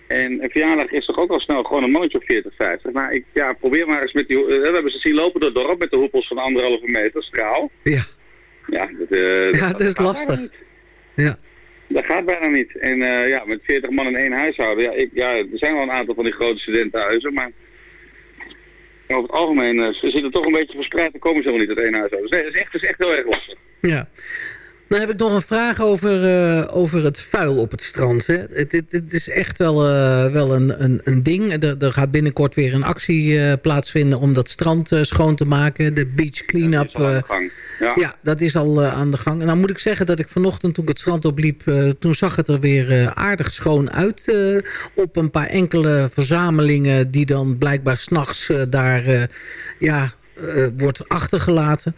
Speaker 7: en een verjaardag is toch ook al snel gewoon een mannetje of 40, 50. Maar ik, ja, probeer maar eens met die, eh, we hebben ze zien lopen door het dorp met de hoepels van anderhalve meter, straal.
Speaker 4: Ja,
Speaker 7: Ja, dat, eh,
Speaker 4: ja dat is lastig. Ja.
Speaker 7: Dat gaat bijna niet. En eh, ja, met 40 man in één huishouden. Ja, ik, ja, er zijn wel een aantal van die grote studentenhuizen, maar over het algemeen, eh, ze zitten toch een beetje verspreid en komen ze helemaal niet uit één huishouden. Dus nee, dat is echt, dat is echt heel erg lastig.
Speaker 4: Ja. Dan heb ik nog een vraag over, eh, over het vuil op het strand. Hè. Het, het, het is echt wel, eh, wel een, een, een ding. Er, er gaat binnenkort weer een actie eh, plaatsvinden om dat strand schoon te maken. De beach
Speaker 7: Dat
Speaker 4: clean-up.
Speaker 7: is al aan de gang. Ja.
Speaker 4: ja, dat is al aan de gang. En nou moet ik zeggen dat ik vanochtend toen ik het strand opliep... toen zag het er weer aardig schoon uit. op een paar enkele verzamelingen die dan blijkbaar s'nachts daar ja, wordt achtergelaten.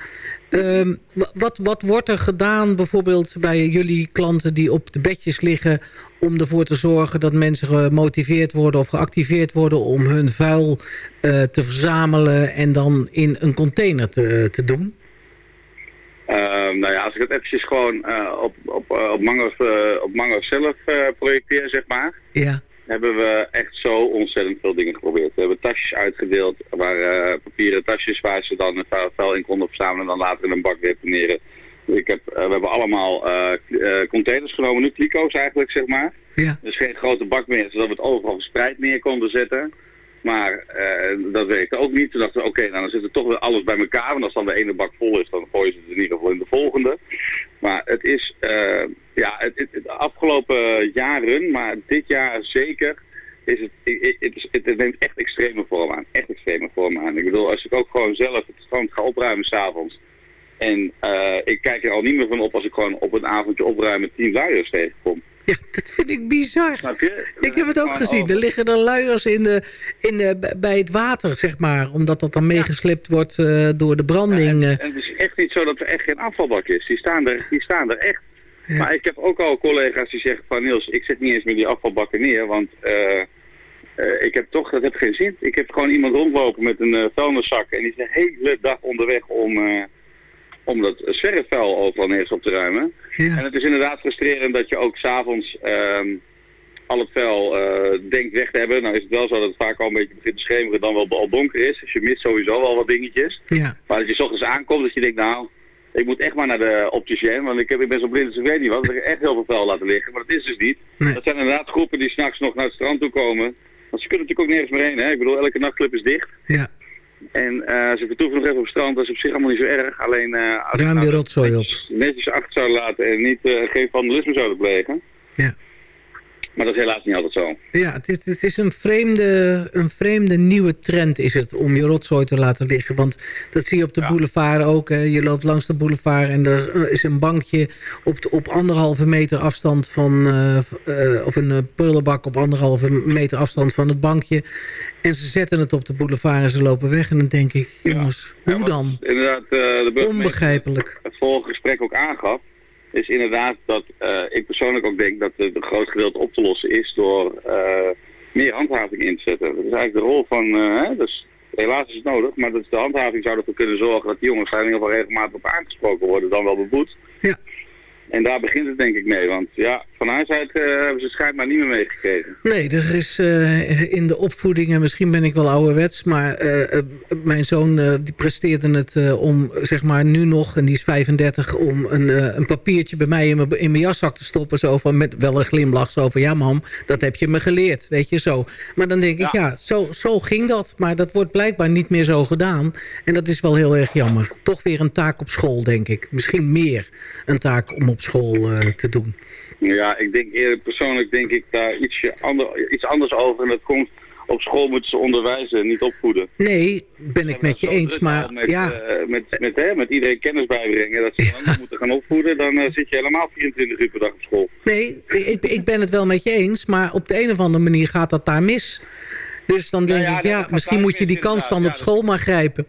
Speaker 4: Ehm, wa- wat, wat wordt er gedaan bijvoorbeeld bij jullie klanten die op de bedjes liggen... om ervoor te zorgen dat mensen gemotiveerd worden of geactiveerd worden... om hun vuil eh, te verzamelen en dan in een container te, te doen?
Speaker 7: Ehm, nou ja, als ik het eventjes gewoon eh, op, op, eh, op, Mango, eh, op Mango zelf projecteer, zeg maar...
Speaker 4: Ja,
Speaker 7: hebben we echt zo ontzettend veel dingen geprobeerd. We hebben tasjes uitgedeeld, waar, eh, papieren tasjes waar ze dan het vuil- in konden verzamelen en dan later in een bak deponeren. Ik heb, eh, we hebben allemaal eh, containers genomen, nu kliko's eigenlijk, zeg maar.
Speaker 4: ja.
Speaker 7: Dus geen grote bak meer, zodat we het overal verspreid neer konden zetten. Maar dat werkte ook niet. Toen dachten we, oké, nou, dan zit er toch weer alles bij elkaar. Want als dan de ene bak vol is, dan gooien ze het in ieder geval in de volgende. Maar het is, eh, ja, het, het, de afgelopen jaren, maar dit jaar zeker, is het, het, het, neemt echt extreme vorm aan. Echt extreme vorm aan. Ik bedoel, als ik ook gewoon zelf het strand ga opruimen s'avonds. En eh, ik kijk er al niet meer van op als ik gewoon op een avondje opruimen tien luiers tegenkom.
Speaker 4: Ja, dat vind ik bizar. Ik heb het ook gezien.
Speaker 7: over-
Speaker 4: Er liggen er luiers in de, in de, bij het water, zeg maar. Omdat dat dan meegeslept wordt eh, door de branding.
Speaker 7: En,
Speaker 4: eh.
Speaker 7: en het is echt niet zo dat er echt geen afvalbak is. Die staan er, die staan er echt.
Speaker 4: Ja.
Speaker 7: Maar ik heb ook al collega's die zeggen van Niels, ik zet niet eens meer die afvalbakken neer, want eh, ik heb toch, dat heeft geen zin. Ik heb gewoon iemand rondlopen met een vuilniszak en die is de hele dag onderweg om, om dat zwerfvuil overal neer op te ruimen. En het is inderdaad frustrerend dat je ook s'avonds ehm al het vuil eh, denkt weg te hebben. Nou is het wel zo dat het vaak al een beetje begint te schemeren dan wel al donker is. Dus je mist sowieso wel wat dingetjes.
Speaker 4: ja.
Speaker 7: Maar dat je 's ochtends aankomt dat je denkt, nou, ik moet echt maar naar de opticien, want ik, heb, ik ben zo blind als ik weet niet wat. Ik heb echt heel veel vuil laten liggen, maar dat is dus niet.
Speaker 4: Nee.
Speaker 7: Dat zijn inderdaad groepen die s'nachts nog naar het strand toe komen. Want ze kunnen natuurlijk ook nergens meer heen, hè. Ik bedoel, elke nachtclub is dicht.
Speaker 4: ja.
Speaker 7: En eh, ze vertoeven nog even op het strand, dat is op zich allemaal niet zo erg. Alleen eh als
Speaker 4: die
Speaker 7: nou
Speaker 4: rotzooi op.
Speaker 7: netjes, achter zouden laten en niet, eh, geen vandalisme zouden plegen.
Speaker 4: Ja.
Speaker 7: Maar dat is helaas niet altijd zo.
Speaker 4: Ja, het is, het is een, vreemde, een vreemde nieuwe trend is het om je rotzooi te laten liggen. Want dat zie je op de boulevard ook. Hè. Je loopt langs de boulevard en er is een bankje op, de, op anderhalve meter afstand van... eh, eh, of een eh, prullenbak op anderhalve meter afstand van het bankje. En ze zetten het op de boulevard en ze lopen weg. En dan denk ik, jongens,
Speaker 7: Ja,
Speaker 4: hoe dan?
Speaker 7: Inderdaad, eh, de
Speaker 4: Onbegrijpelijk.
Speaker 7: het vorige gesprek ook aangaf, is inderdaad dat eh, ik persoonlijk ook denk dat het een groot gedeelte op te lossen is door eh, meer handhaving in te zetten. Dat is eigenlijk de rol van, eh, hè, dus helaas is het nodig, maar dat is de handhaving zou ervoor kunnen zorgen dat die jongens daar in ieder geval regelmatig op aangesproken worden, dan wel beboet.
Speaker 4: Ja.
Speaker 7: En daar begint het denk ik mee, want ja, van huis uit hebben ze schijnbaar niet meer meegekregen.
Speaker 4: Nee, er is in de opvoeding, en misschien ben ik wel ouderwets... maar mijn zoon die presteerde het om, zeg maar, nu nog... en die is 35, om een, een papiertje bij mij in mijn, in mijn jaszak te stoppen... zo van, met wel een glimlach, zo van... ja mam, dat heb je me geleerd, weet je, zo. Maar dan denk ik, ja, zo, zo ging dat. Maar dat wordt blijkbaar niet meer zo gedaan. En dat is wel heel erg jammer. Toch weer een taak op school, denk ik. Misschien meer een taak om op school te doen.
Speaker 7: Ja, ik denk eerlijk persoonlijk denk ik daar ietsje ander, iets anders over. En dat komt op school moeten ze onderwijzen, niet opvoeden.
Speaker 4: Nee, ben ik met je eens, maar
Speaker 7: met,
Speaker 4: ja.
Speaker 7: Uh, met, met, hè, met iedereen kennis bijbrengen, dat ze dan moeten gaan opvoeden, dan uh, zit je helemaal 24 uur per dag op school.
Speaker 4: Nee, ik, ik ben het wel met je eens, maar op de een of andere manier gaat dat daar mis. Dus dan denk ja, ja, ik, ja, misschien moet je die kans dan op school maar grijpen.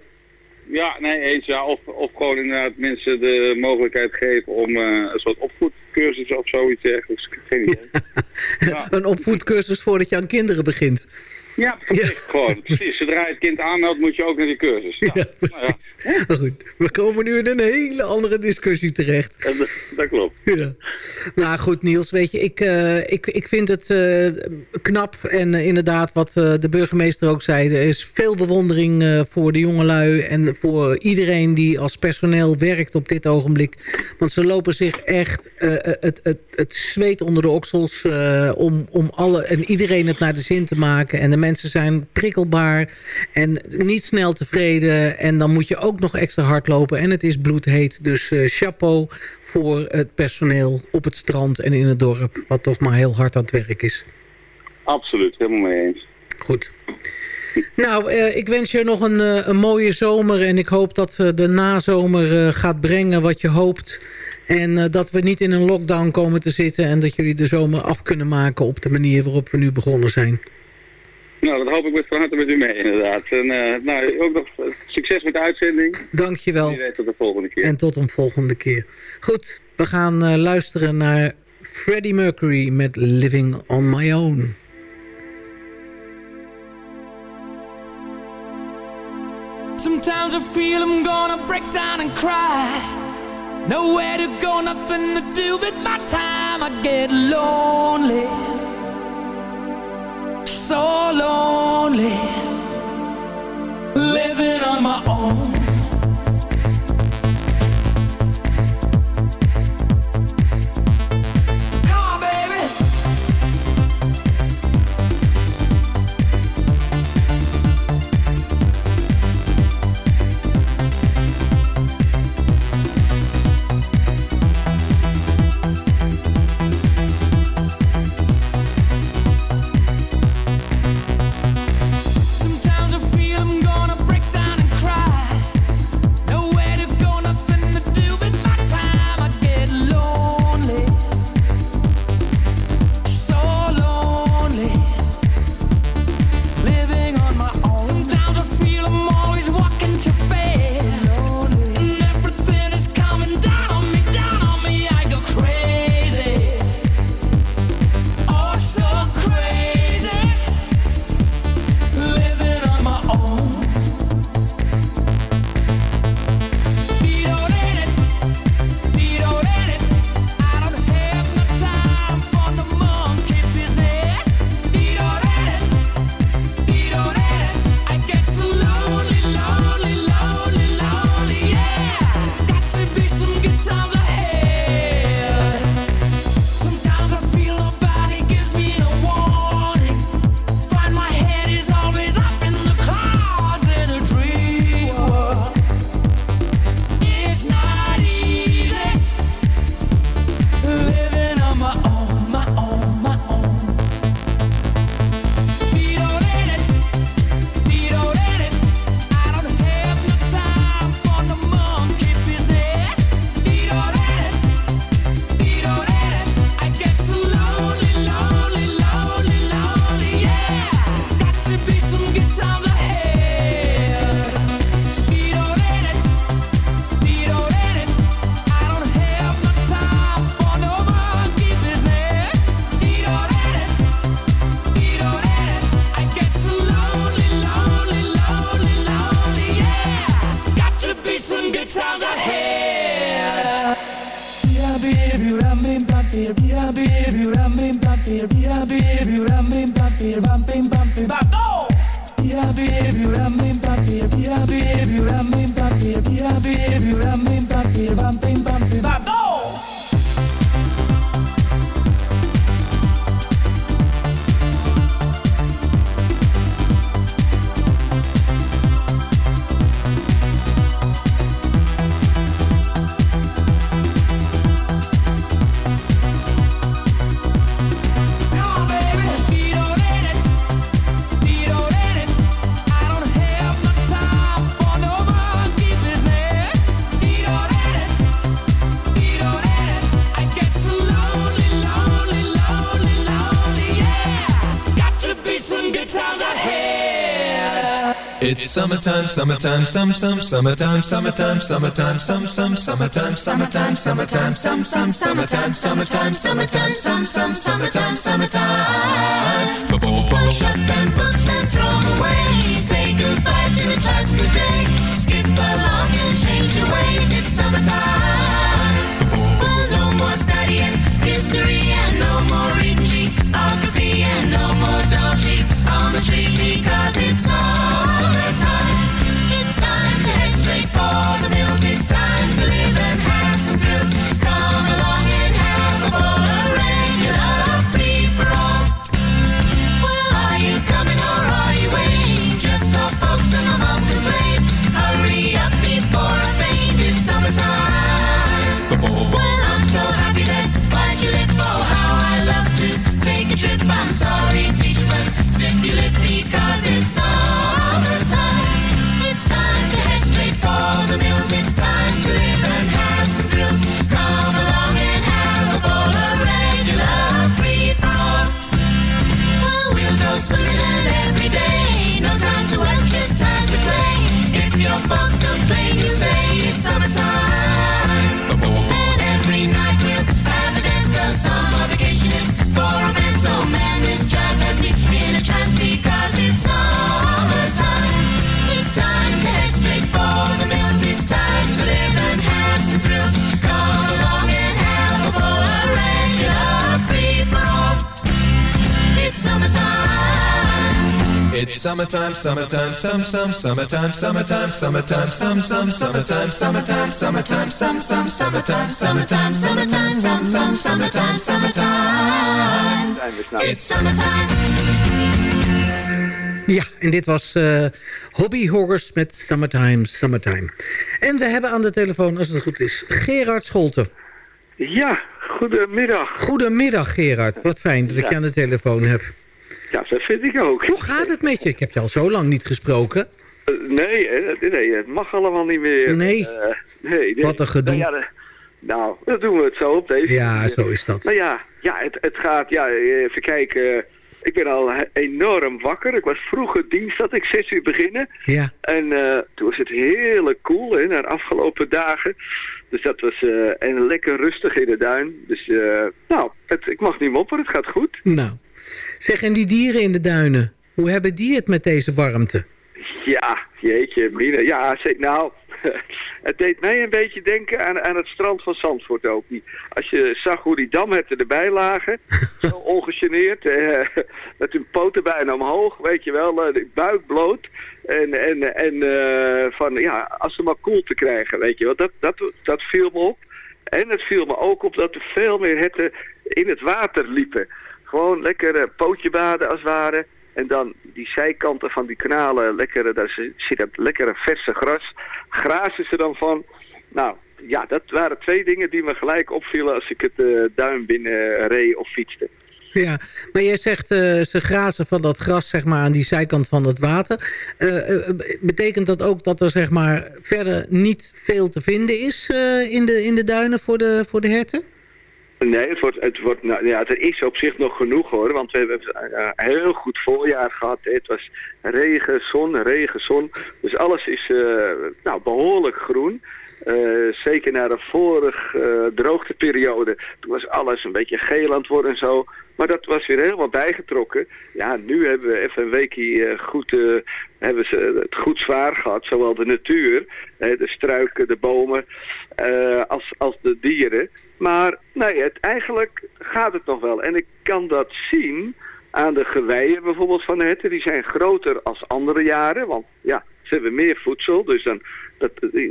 Speaker 7: Ja, nee, eens. Ja, of, of gewoon inderdaad mensen de mogelijkheid geven om uh, een soort opvoedcursus of zoiets. Geen idee.
Speaker 4: Ja. een opvoedcursus voordat je aan kinderen begint.
Speaker 7: Ja, precies. Ja. Gewoon, precies. Zodra je het kind aanmeldt, moet je ook naar die cursus.
Speaker 4: Ja, ja precies. Nou maar goed, we komen nu in een hele andere discussie terecht.
Speaker 7: Dat, dat klopt.
Speaker 4: Ja. Nou goed, Niels, weet je, ik, uh, ik, ik vind het uh, knap. En uh, inderdaad, wat de burgemeester ook zei... er is veel bewondering voor de jongelui... en voor iedereen die als personeel werkt op dit ogenblik. Want ze lopen zich echt het, het, het zweet onder de oksels... om, om alle en iedereen het naar de zin te maken... En de mensen zijn prikkelbaar en niet snel tevreden. En dan moet je ook nog extra hard lopen. En het is bloedheet. Dus uh, chapeau voor het personeel op het strand en in het dorp. Wat toch maar heel hard aan het werk is.
Speaker 7: Absoluut, helemaal mee eens.
Speaker 4: Goed. Nou, uh, ik wens je nog een, een, mooie zomer. En ik hoop dat de nazomer gaat brengen wat je hoopt. En dat we niet in een lockdown komen te zitten. En dat jullie de zomer af kunnen maken op de manier waarop we nu begonnen zijn.
Speaker 7: Nou, dat hoop ik met van harte met u mee, inderdaad. En uh, nou, ook nog succes met de uitzending.
Speaker 4: Dankjewel.
Speaker 7: En weet tot de volgende keer.
Speaker 4: En tot een volgende keer. Goed, we gaan uh, luisteren naar Freddie Mercury met Living on My Own.
Speaker 8: Sometimes I feel I'm gonna break down and cry Nowhere to go, nothing to do with my time. I get lonely. So lonely
Speaker 9: summertime, some, some, summertime, summertime, summertime, some, some, summertime, summertime, summertime, some, some, summertime, summertime, summertime, some, some, summertime, summertime.
Speaker 10: Shut them summertime. It's summertime, summertime, some, some, summertime,
Speaker 9: summertime, summertime, some, some, summertime, summertime, summertime, some, some, summertime, summertime, summertime, some, some, summertime, summertime.
Speaker 10: It's summertime.
Speaker 4: Ja, en dit was eh, Hobby Horrors met Summertime, Summertime. En we hebben aan de telefoon, als het goed is, Gerard Scholten.
Speaker 11: Ja, goedemiddag.
Speaker 4: Goedemiddag Gerard, wat fijn dat ik je aan de telefoon heb.
Speaker 11: Ja, dat vind ik ook.
Speaker 4: Hoe gaat het met je? Ik heb je al zo lang niet gesproken.
Speaker 11: Eh, nee, hè, nee, het mag allemaal niet meer.
Speaker 4: Nee.
Speaker 11: Eh, nee, nee.
Speaker 4: Wat een gedoe.
Speaker 11: Nou, ja, nou, dan doen we het zo op deze
Speaker 4: Ja,
Speaker 11: manier.
Speaker 4: zo is dat.
Speaker 11: Nou ja, ja het, het gaat, ja, even kijken. Ik ben al enorm wakker. Ik was vroeger dienst, dat ik zes uur beginnen.
Speaker 4: Ja.
Speaker 11: En eh, toen was het heerlijk cool, hè, na de afgelopen dagen. Dus dat was eh, en lekker rustig in de duin. Dus, eh, nou, het, ik mag niet mopperen, het gaat goed.
Speaker 4: Nou, zeg, en die dieren in de duinen, hoe hebben die het met deze warmte?
Speaker 11: Ja, jeetje, Mine. Ja, nou, het deed mij een beetje denken aan, aan het strand van Zandvoort ook. Als je zag hoe die damherten erbij lagen, zo ongegeneerd, eh, met hun poten bijna omhoog, weet je wel, eh, de buik bloot. En, en, en eh, van, ja, als ze maar koel te krijgen, weet je wel, dat, dat, dat viel me op. En het viel me ook op dat er veel meer herten in het water liepen. Gewoon lekker eh, pootje baden als het ware. En dan die zijkanten van die kanalen, lekker, daar zi- zit lekkere verse gras. Grazen ze dan van. Nou, ja, dat waren twee dingen die me gelijk opvielen als ik het eh, duin binnen reed of fietste.
Speaker 4: Ja, maar jij zegt eh, ze grazen van dat gras zeg maar, aan die zijkant van het water. Eh, eh, betekent dat ook dat er zeg maar, verder niet veel te vinden is eh, in, de, in de duinen voor de, voor de herten?
Speaker 11: Nee, het wordt, het wordt, nou, ja, er is op zich nog genoeg hoor, want we hebben eh, een heel goed voorjaar gehad. Het was regen, zon, regen, zon. Dus alles is eh, nou, behoorlijk groen. Eh, zeker na de vorige eh, droogteperiode. Toen was alles een beetje geel worden en zo. Maar dat was weer helemaal bijgetrokken. Ja, nu hebben we even een weekje eh, goed, eh, hebben ze het goed zwaar gehad. Zowel de natuur, de struiken, de bomen, eh, als, als de dieren. Maar nee, het, eigenlijk gaat het nog wel. En ik kan dat zien aan de geweien bijvoorbeeld van de herten. Die zijn groter als andere jaren. Want ja, ze hebben meer voedsel. Dus dan,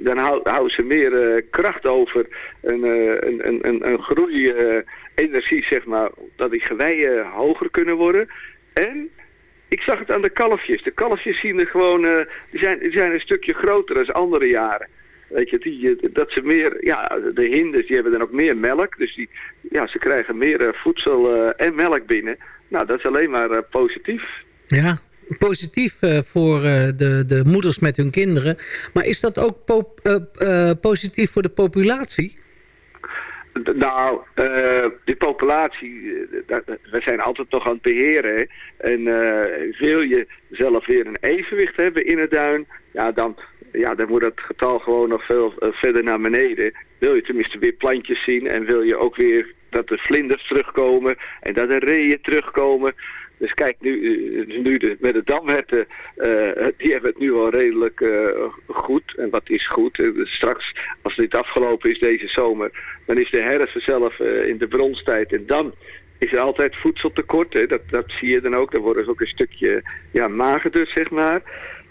Speaker 11: dan hou- houden ze meer eh, kracht over. Een, eh, een, een, een, een groei eh, energie, zeg maar. Dat die geweien hoger kunnen worden. En ik zag het aan de kalfjes. De kalfjes zien er gewoon, die, zijn, die zijn een stukje groter dan andere jaren. Weet je, dat ze meer, ja, de hinders die hebben dan ook meer melk. Dus die, ja, ze krijgen meer voedsel en melk binnen. Nou, dat is alleen maar positief.
Speaker 4: Ja, positief eh, voor eh, de, de moeders met hun kinderen. Maar is dat ook eh, positief voor de populatie?
Speaker 11: Nou, eh die populatie, dat- dat- we zijn altijd nog aan het beheren. En wil je zelf weer een evenwicht hebben in het duin, ja, dan, ja, dan moet het getal gewoon nog veel verder naar beneden. Wil je tenminste weer plantjes zien en wil je ook weer dat de vlinders terugkomen en dat de reeën terugkomen. Dus kijk, nu, eh, nu de, met de damherten, eh, die hebben het nu wel redelijk eh, goed. En wat is goed? Eh, straks, als dit afgelopen is deze zomer, dan is de herfst zelf eh, in de bronstijd. En dan is er altijd voedseltekort. Hè? Dat, dat zie je dan ook. Dan worden ze ook een stukje ja, magerder, zeg maar.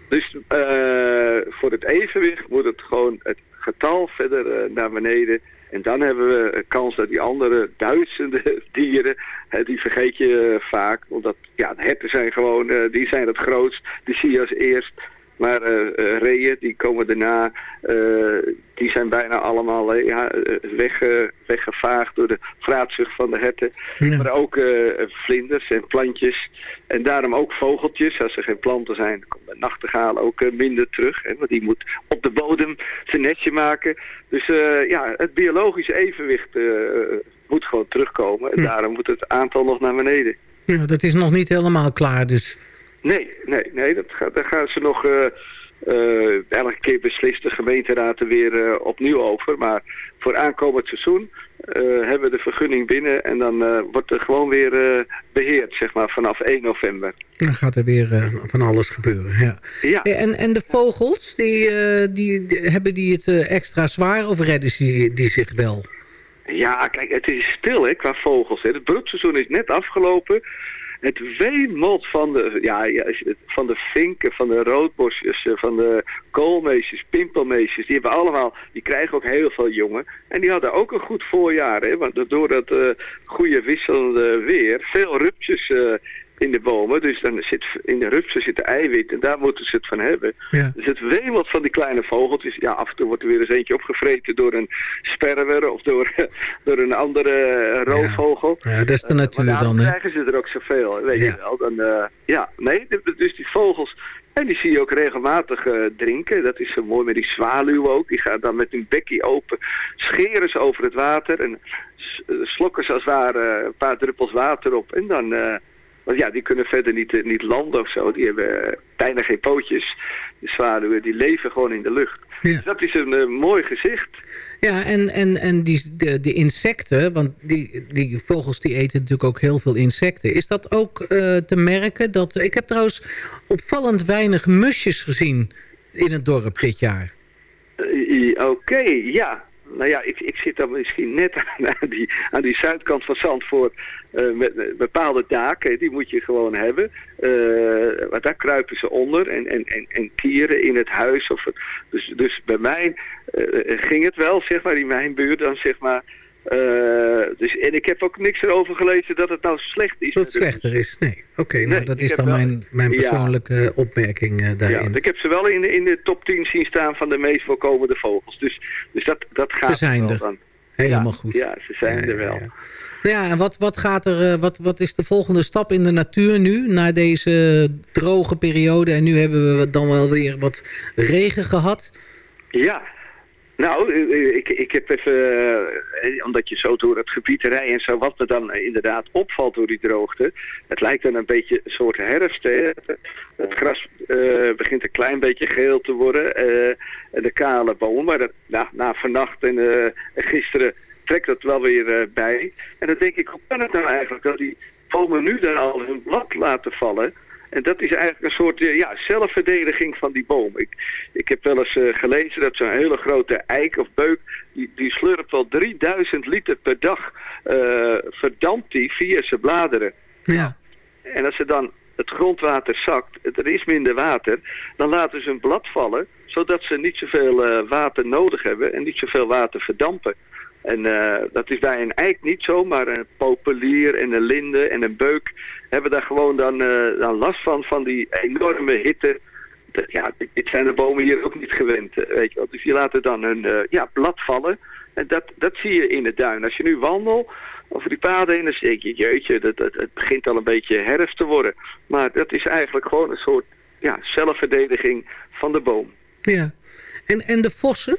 Speaker 11: Dus eh, voor het evenwicht moet het gewoon het getal verder eh, naar beneden. En dan hebben we een kans dat die andere duizenden dieren, die vergeet je eh, vaak. Omdat ja, herten zijn gewoon, eh, die zijn het grootst. Die zie je als eerst. Maar eh, reeën, die komen daarna, eh, die zijn bijna allemaal ja, weg, weggevaagd door de vraatzucht van de herten. Maar ook vlinders en plantjes. En daarom ook vogeltjes. Als er geen planten zijn, komt de nachtegaal ook minder terug. Hè, want die moet op de bodem zijn netje maken. Dus ja, het biologische evenwicht moet gewoon terugkomen. En daarom moet het aantal nog naar beneden.
Speaker 4: Ja, dat is nog niet helemaal klaar, dus...
Speaker 11: Nee, nee, nee. Dat gaat, daar gaan ze nog... eh, eh, elke keer beslist de gemeenteraad er weer eh, opnieuw over. Maar voor aankomend seizoen hebben we de vergunning binnen. En dan wordt er gewoon weer eh, beheerd, zeg maar, vanaf 1 november.
Speaker 4: Dan gaat er weer van alles gebeuren, ja.
Speaker 11: Ja.
Speaker 4: En, en de vogels, die, die, die- hebben die het extra zwaar of redden die, die zich wel?
Speaker 11: Ja, kijk, het is stil hè, qua vogels. Hè. Het broedseizoen is net afgelopen. Het wemelt van de, ja, van de vinken, van de roodbosjes, eh, van de koolmeesjes, pimpelmeesjes. Die hebben allemaal, die krijgen ook heel veel jongen. En die hadden ook een goed voorjaar. Hè, want door dat eh, goede wisselende weer, veel rupsjes eh, in de bomen. Dus dan zit in de rupsen zit eiwit en daar moeten ze het van hebben.
Speaker 4: Ja.
Speaker 11: Dus het wemelt van die kleine vogeltjes. Ja, af en toe wordt er weer eens eentje opgevreten door een sperwer of door, door een andere eh, roofvogel.
Speaker 4: Ja, dat is de natuur
Speaker 11: Maar daarom
Speaker 4: dan, hè?
Speaker 11: krijgen ze er ook zoveel, weet je wel. Dan, eh, ja, nee, dus die vogels, en die zie je ook regelmatig eh, drinken. Dat is zo mooi met die zwaluwen ook. Die gaan dan met hun bekkie open, scheren ze over het water en eh, slokken ze als het ware een paar druppels water op. En dan, eh, want ja, die kunnen verder niet, eh, niet landen of zo. Die hebben eh, bijna geen pootjes. De zwaluwen, die leven gewoon in de lucht. Dus dat is een eh, mooi gezicht.
Speaker 4: Ja, en, en, en die, de, de insecten, want die, die vogels die eten natuurlijk ook heel veel insecten. Is dat ook te merken? Dat, ik heb trouwens opvallend weinig musjes gezien in het dorp dit jaar.
Speaker 11: Oké, ja. Nou ja, ik, ik zit dan misschien net aan die, aan die zuidkant van Zandvoort eh, met bepaalde daken. Die moet je gewoon hebben. Eh, want daar kruipen ze onder en, en, en, en kieren in het huis. Of, dus, dus bij mij eh, ging het wel, zeg maar, in mijn buurt dan, zeg maar. Eh, dus, en ik heb ook niks erover gelezen dat het nou slecht is.
Speaker 4: Dat het slechter is? Nee. Oké, nou
Speaker 11: Nee,
Speaker 4: dat is dan
Speaker 11: wel-
Speaker 4: mijn, mijn
Speaker 11: Ja.
Speaker 4: persoonlijke opmerking
Speaker 11: Ja,
Speaker 4: daarin.
Speaker 11: want ik heb ze wel in de, in de top 10 zien staan van de meest voorkomende vogels. Dus, dus dat, dat gaat
Speaker 4: Ze zijn
Speaker 11: wel
Speaker 4: er.
Speaker 11: dan.
Speaker 4: Helemaal
Speaker 11: Ja,
Speaker 4: goed.
Speaker 11: Ja, ze zijn er wel.
Speaker 4: Ja, en wat, wat, gaat er, eh, wat, wat is de volgende stap in de natuur nu, na deze droge periode? En nu hebben we dan wel weer wat regen gehad.
Speaker 11: Ja, Nou, ik, ik heb even, eh, omdat je zo door het gebied rijdt en zo, wat me dan inderdaad opvalt door die droogte. Het lijkt dan een beetje een soort herfst. Hè? Het gras eh, begint een klein beetje geel te worden. eh, de kale boom, maar dat, na vannacht en en gisteren trekt dat wel weer bij. En dan denk ik, hoe kan het nou eigenlijk dat die bomen nu dan al hun blad laten vallen? En dat is eigenlijk een soort eh, ja, zelfverdediging van die boom. Ik, ik heb wel eens eh, gelezen dat zo'n hele grote eik of beuk... die, die slurpt wel 3000 liter per dag. eh verdampt die via zijn bladeren.
Speaker 4: Ja.
Speaker 11: En als er dan het grondwater zakt, er is minder water... dan laten ze een blad vallen... zodat ze niet zoveel eh, water nodig hebben... en niet zoveel water verdampen. En eh, dat is bij een eik niet zo, maar een populier en een linde en een beuk hebben daar gewoon dan, eh, dan last van, van die enorme hitte. Dat, ja, dit- zijn de bomen hier ook niet gewend, eh, weet je wel. Dus die laten dan hun ja, blad vallen. En dat, dat zie je in het duin. Als je nu wandelt over die paden heen, dan denk je, jeetje, dat, dat, het begint al een beetje herfst te worden. Maar dat is eigenlijk gewoon een soort ja, zelfverdediging van de boom.
Speaker 4: Ja. En, en de vossen?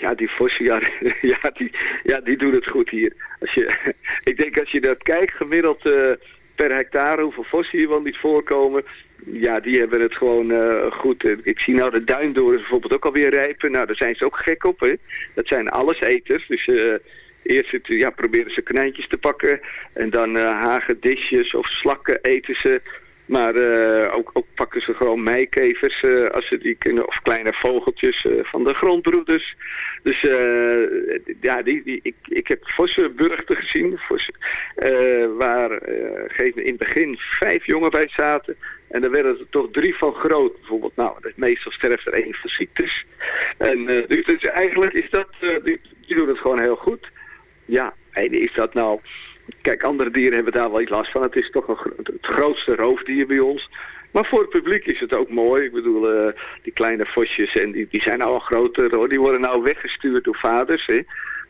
Speaker 11: Ja, die vossen, ja, die, ja, die doen het goed hier. Als je, ik denk als je dat kijkt, gemiddeld eh, per hectare, hoeveel vossen hier wel niet voorkomen. Ja, die hebben het gewoon eh, goed. Eh, Ik zie nou de duindorens bijvoorbeeld ook alweer rijpen. Nou, daar zijn ze ook gek op, hè. Dat zijn alleseters. Dus eerst het, ja, proberen ze konijntjes te pakken. En dan hagedisjes of slakken eten ze. Maar eh, ook, ook pakken ze gewoon meikevers eh, als ze die kunnen. Of kleine vogeltjes eh, van de grondbroeders. Dus ja, die, die, ik, ik heb Vossenburgten gezien. Vossen, eh, waar in het begin vijf jongen bij zaten. En er werden er toch drie van groot. Bijvoorbeeld, nou, meestal sterft er één van ziektes. En dus, dus eigenlijk is dat, die, die doen het gewoon heel goed. Ja, is dat nou... Kijk, andere dieren hebben daar wel iets last van. Het is toch een, het grootste roofdier bij ons. Maar voor het publiek is het ook mooi. Ik bedoel, eh, die kleine vosjes, en die, die zijn nou al groter hoor. Die worden nou weggestuurd door vaders, hè.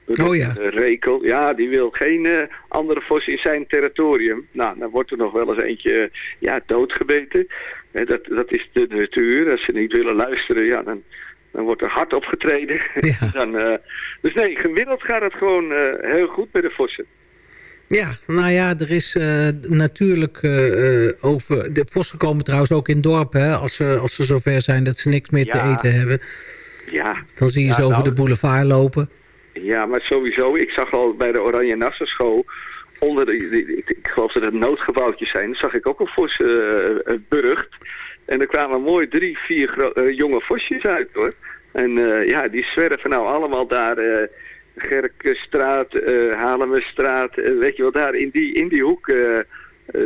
Speaker 11: Door
Speaker 4: Oh ja.
Speaker 11: de rekel. Ja, die wil geen eh, andere vos in zijn territorium. Nou, dan wordt er nog wel eens eentje eh, ja, doodgebeten. Eh, dat, dat is de natuur. Als ze niet willen luisteren, ja, dan, dan wordt er hard opgetreden. dan, eh, dus nee, gemiddeld gaat het gewoon eh, heel goed bij de vossen.
Speaker 4: Ja, nou ja, er is eh, natuurlijk eh, eh, over... De vossen komen trouwens ook in dorpen, hè, als, ze, als ze zover zijn dat ze niks meer te eten hebben.
Speaker 11: Ja.
Speaker 4: Dan zie je
Speaker 11: Ja,
Speaker 4: ze over
Speaker 11: nou,
Speaker 4: de boulevard lopen.
Speaker 11: Ja, maar sowieso. Ik zag al bij de Oranje Nassau school... onder de, ik, ik geloof dat het noodgebouwtjes zijn... zag ik ook een vos burcht. En er kwamen mooi drie, vier jonge vosjes uit, hoor. En ja, die zwerven nou allemaal daar... Gerkenstraat, eh Halemerstraat, eh, weet je wel, daar in die, in die hoek... eh,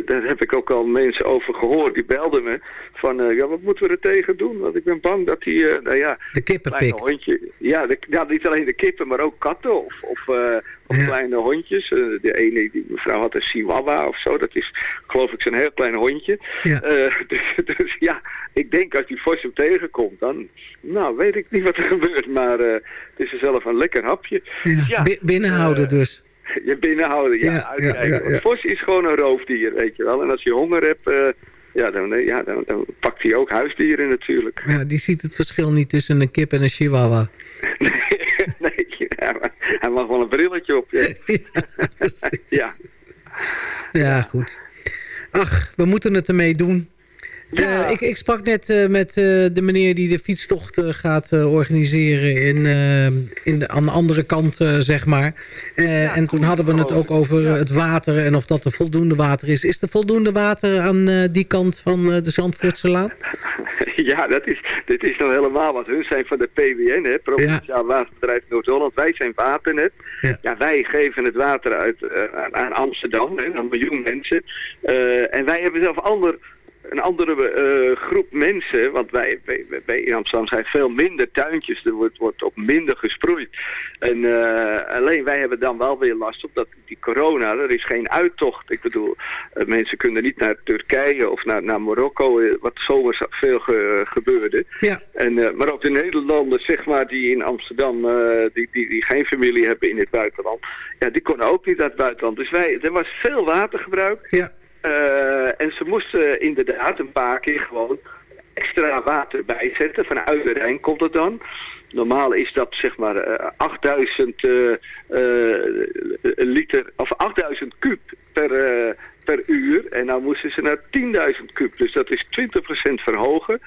Speaker 11: daar heb ik ook al mensen over gehoord. Die belden me van, ja, wat moeten we er tegen doen? Want ik ben bang dat die, nou ja...
Speaker 4: De kippen
Speaker 11: hondje. Ja, de, ja, niet alleen de kippen, maar ook katten of, of, of kleine hondjes. Eh, de ene, die mevrouw had een chihuahua of zo. Dat is, geloof ik, zo'n heel klein hondje.
Speaker 4: Ja.
Speaker 11: Eh, dus, dus ja, ik denk als die vos hem tegenkomt, dan... Nou, weet ik niet wat er gebeurt, maar eh, het is zelf een lekker hapje.
Speaker 4: Ja, bi- binnenhouden dus.
Speaker 11: Je binnenhouden, ja, uitkijken. Want Vos is gewoon een roofdier, weet je wel. En als je honger hebt, ja, dan, ja, dan, dan pakt hij ook huisdieren natuurlijk.
Speaker 4: Ja, die ziet het verschil niet tussen een kip en een chihuahua.
Speaker 11: nee, hij mag wel een brilletje op. Ja, ja.
Speaker 4: Ja, goed. Ach, we moeten het ermee doen. Eh, ik, ik sprak net eh, met eh, de meneer die de fietstocht gaat organiseren in, in de, aan de andere kant, zeg maar. En toen hadden we het ook over het water en of dat er voldoende water is. Is er voldoende water aan die kant van de Zandvoortse Laan?
Speaker 11: ja dat is, dit is nou helemaal wat. Hun zijn van de PWN, hè, Provinciaal Waterbedrijf Noord-Holland. Wij zijn Waternet. Ja. wij geven het water uit aan- Amsterdam, hè, aan een miljoen mensen. En wij hebben zelf ander, een andere eh, groep mensen, want wij, wij, wij in Amsterdam zijn veel minder tuintjes, er wordt, wordt ook minder gesproeid. En eh, alleen wij hebben dan wel weer last op dat die corona, er is geen uittocht. Ik bedoel, eh, mensen kunnen niet naar Turkije of naar, naar Marokko, wat zomers veel ge- gebeurde.
Speaker 4: Ja.
Speaker 11: En, maar ook de Nederlanders, zeg maar, die in Amsterdam, die, die, die geen familie hebben in het buitenland, ja, die konden ook niet naar het buitenland. Dus wij, er was veel watergebruik.
Speaker 4: Ja.
Speaker 11: Eh, en ze moesten inderdaad een paar keer gewoon extra water bijzetten. Vanuit de Rijn komt het dan. normaal is dat zeg maar eh, 8000 eh, eh, liter, of 8000 kuub per, per uur. En nou moesten ze naar 10.000 kuub. Dus dat is 20% verhogen.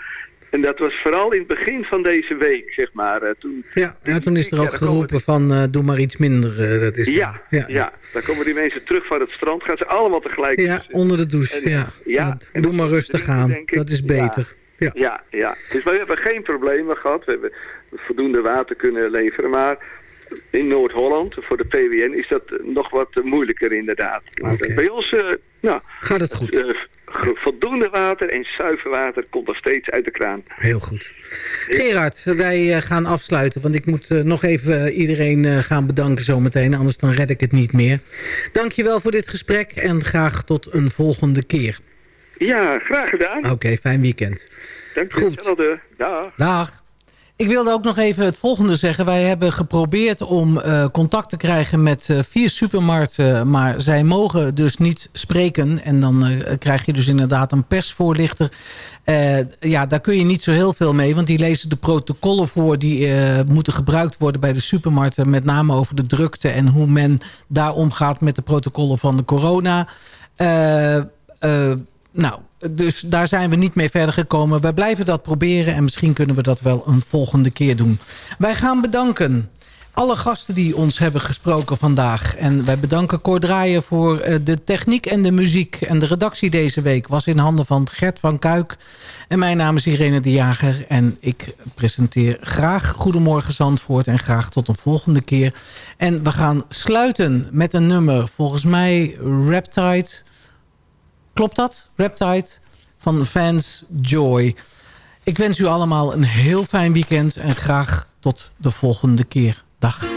Speaker 11: En dat was vooral in het begin van deze week, zeg maar. eh, toen,
Speaker 4: Ja, ja, toen is er ook
Speaker 11: Ja,
Speaker 4: geroepen van eh, doe maar iets minder. eh, dat is
Speaker 11: Ja,
Speaker 4: ja,
Speaker 11: ja, dan komen die mensen terug van het strand. Gaan ze allemaal tegelijk.
Speaker 4: Ja, onder de douche.
Speaker 11: En-
Speaker 4: Ja.
Speaker 11: ja, en
Speaker 4: Doe maar rustig aan. Dat is beter. Ja.
Speaker 11: Ja, ja. Dus we hebben geen problemen gehad. We hebben voldoende water kunnen leveren. Maar in Noord-Holland, voor de PWN, is dat nog wat moeilijker inderdaad. Maar
Speaker 4: Oké.
Speaker 11: bij ons eh, nou,
Speaker 4: Gaat het goed?
Speaker 11: eh, voldoende water en zuiver water komt nog steeds uit de kraan.
Speaker 4: Heel goed. Gerard, wij eh, gaan afsluiten. Want ik moet nog even iedereen gaan bedanken zometeen. Anders dan red ik het niet meer. Dankjewel voor dit gesprek. En graag tot een volgende keer.
Speaker 11: Ja, graag gedaan.
Speaker 4: Oké, fijn weekend.
Speaker 11: Dank je. Hetzelfde. Dag.
Speaker 4: Dag. Ik wilde ook nog even het volgende zeggen. Wij hebben geprobeerd om eh, contact te krijgen met eh, vier supermarkten. Maar zij mogen dus niet spreken. En dan eh, krijg je dus inderdaad een persvoorlichter. Ja, daar kun je niet zo heel veel mee. Want die lezen de protocollen voor die moeten gebruikt worden bij de supermarkten. Met name over de drukte en hoe men daar omgaat met de protocollen van de corona. Eh, nou, dus daar zijn we niet mee verder gekomen. Wij blijven dat proberen en misschien kunnen we dat wel een volgende keer doen. Wij gaan bedanken alle gasten die ons hebben gesproken vandaag. En wij bedanken Cor Draaien voor eh, de techniek en de muziek. En de redactie deze week was in handen van Gert van Kuik. En mijn naam is Irene de Jager. En ik presenteer graag Goedemorgen Zandvoort. En graag tot een volgende keer. En we gaan sluiten met een nummer. Volgens mij Reptide. Klopt dat? Reptide van Fans Joy. Ik wens u allemaal een heel fijn weekend. En graag tot de volgende keer. Dag.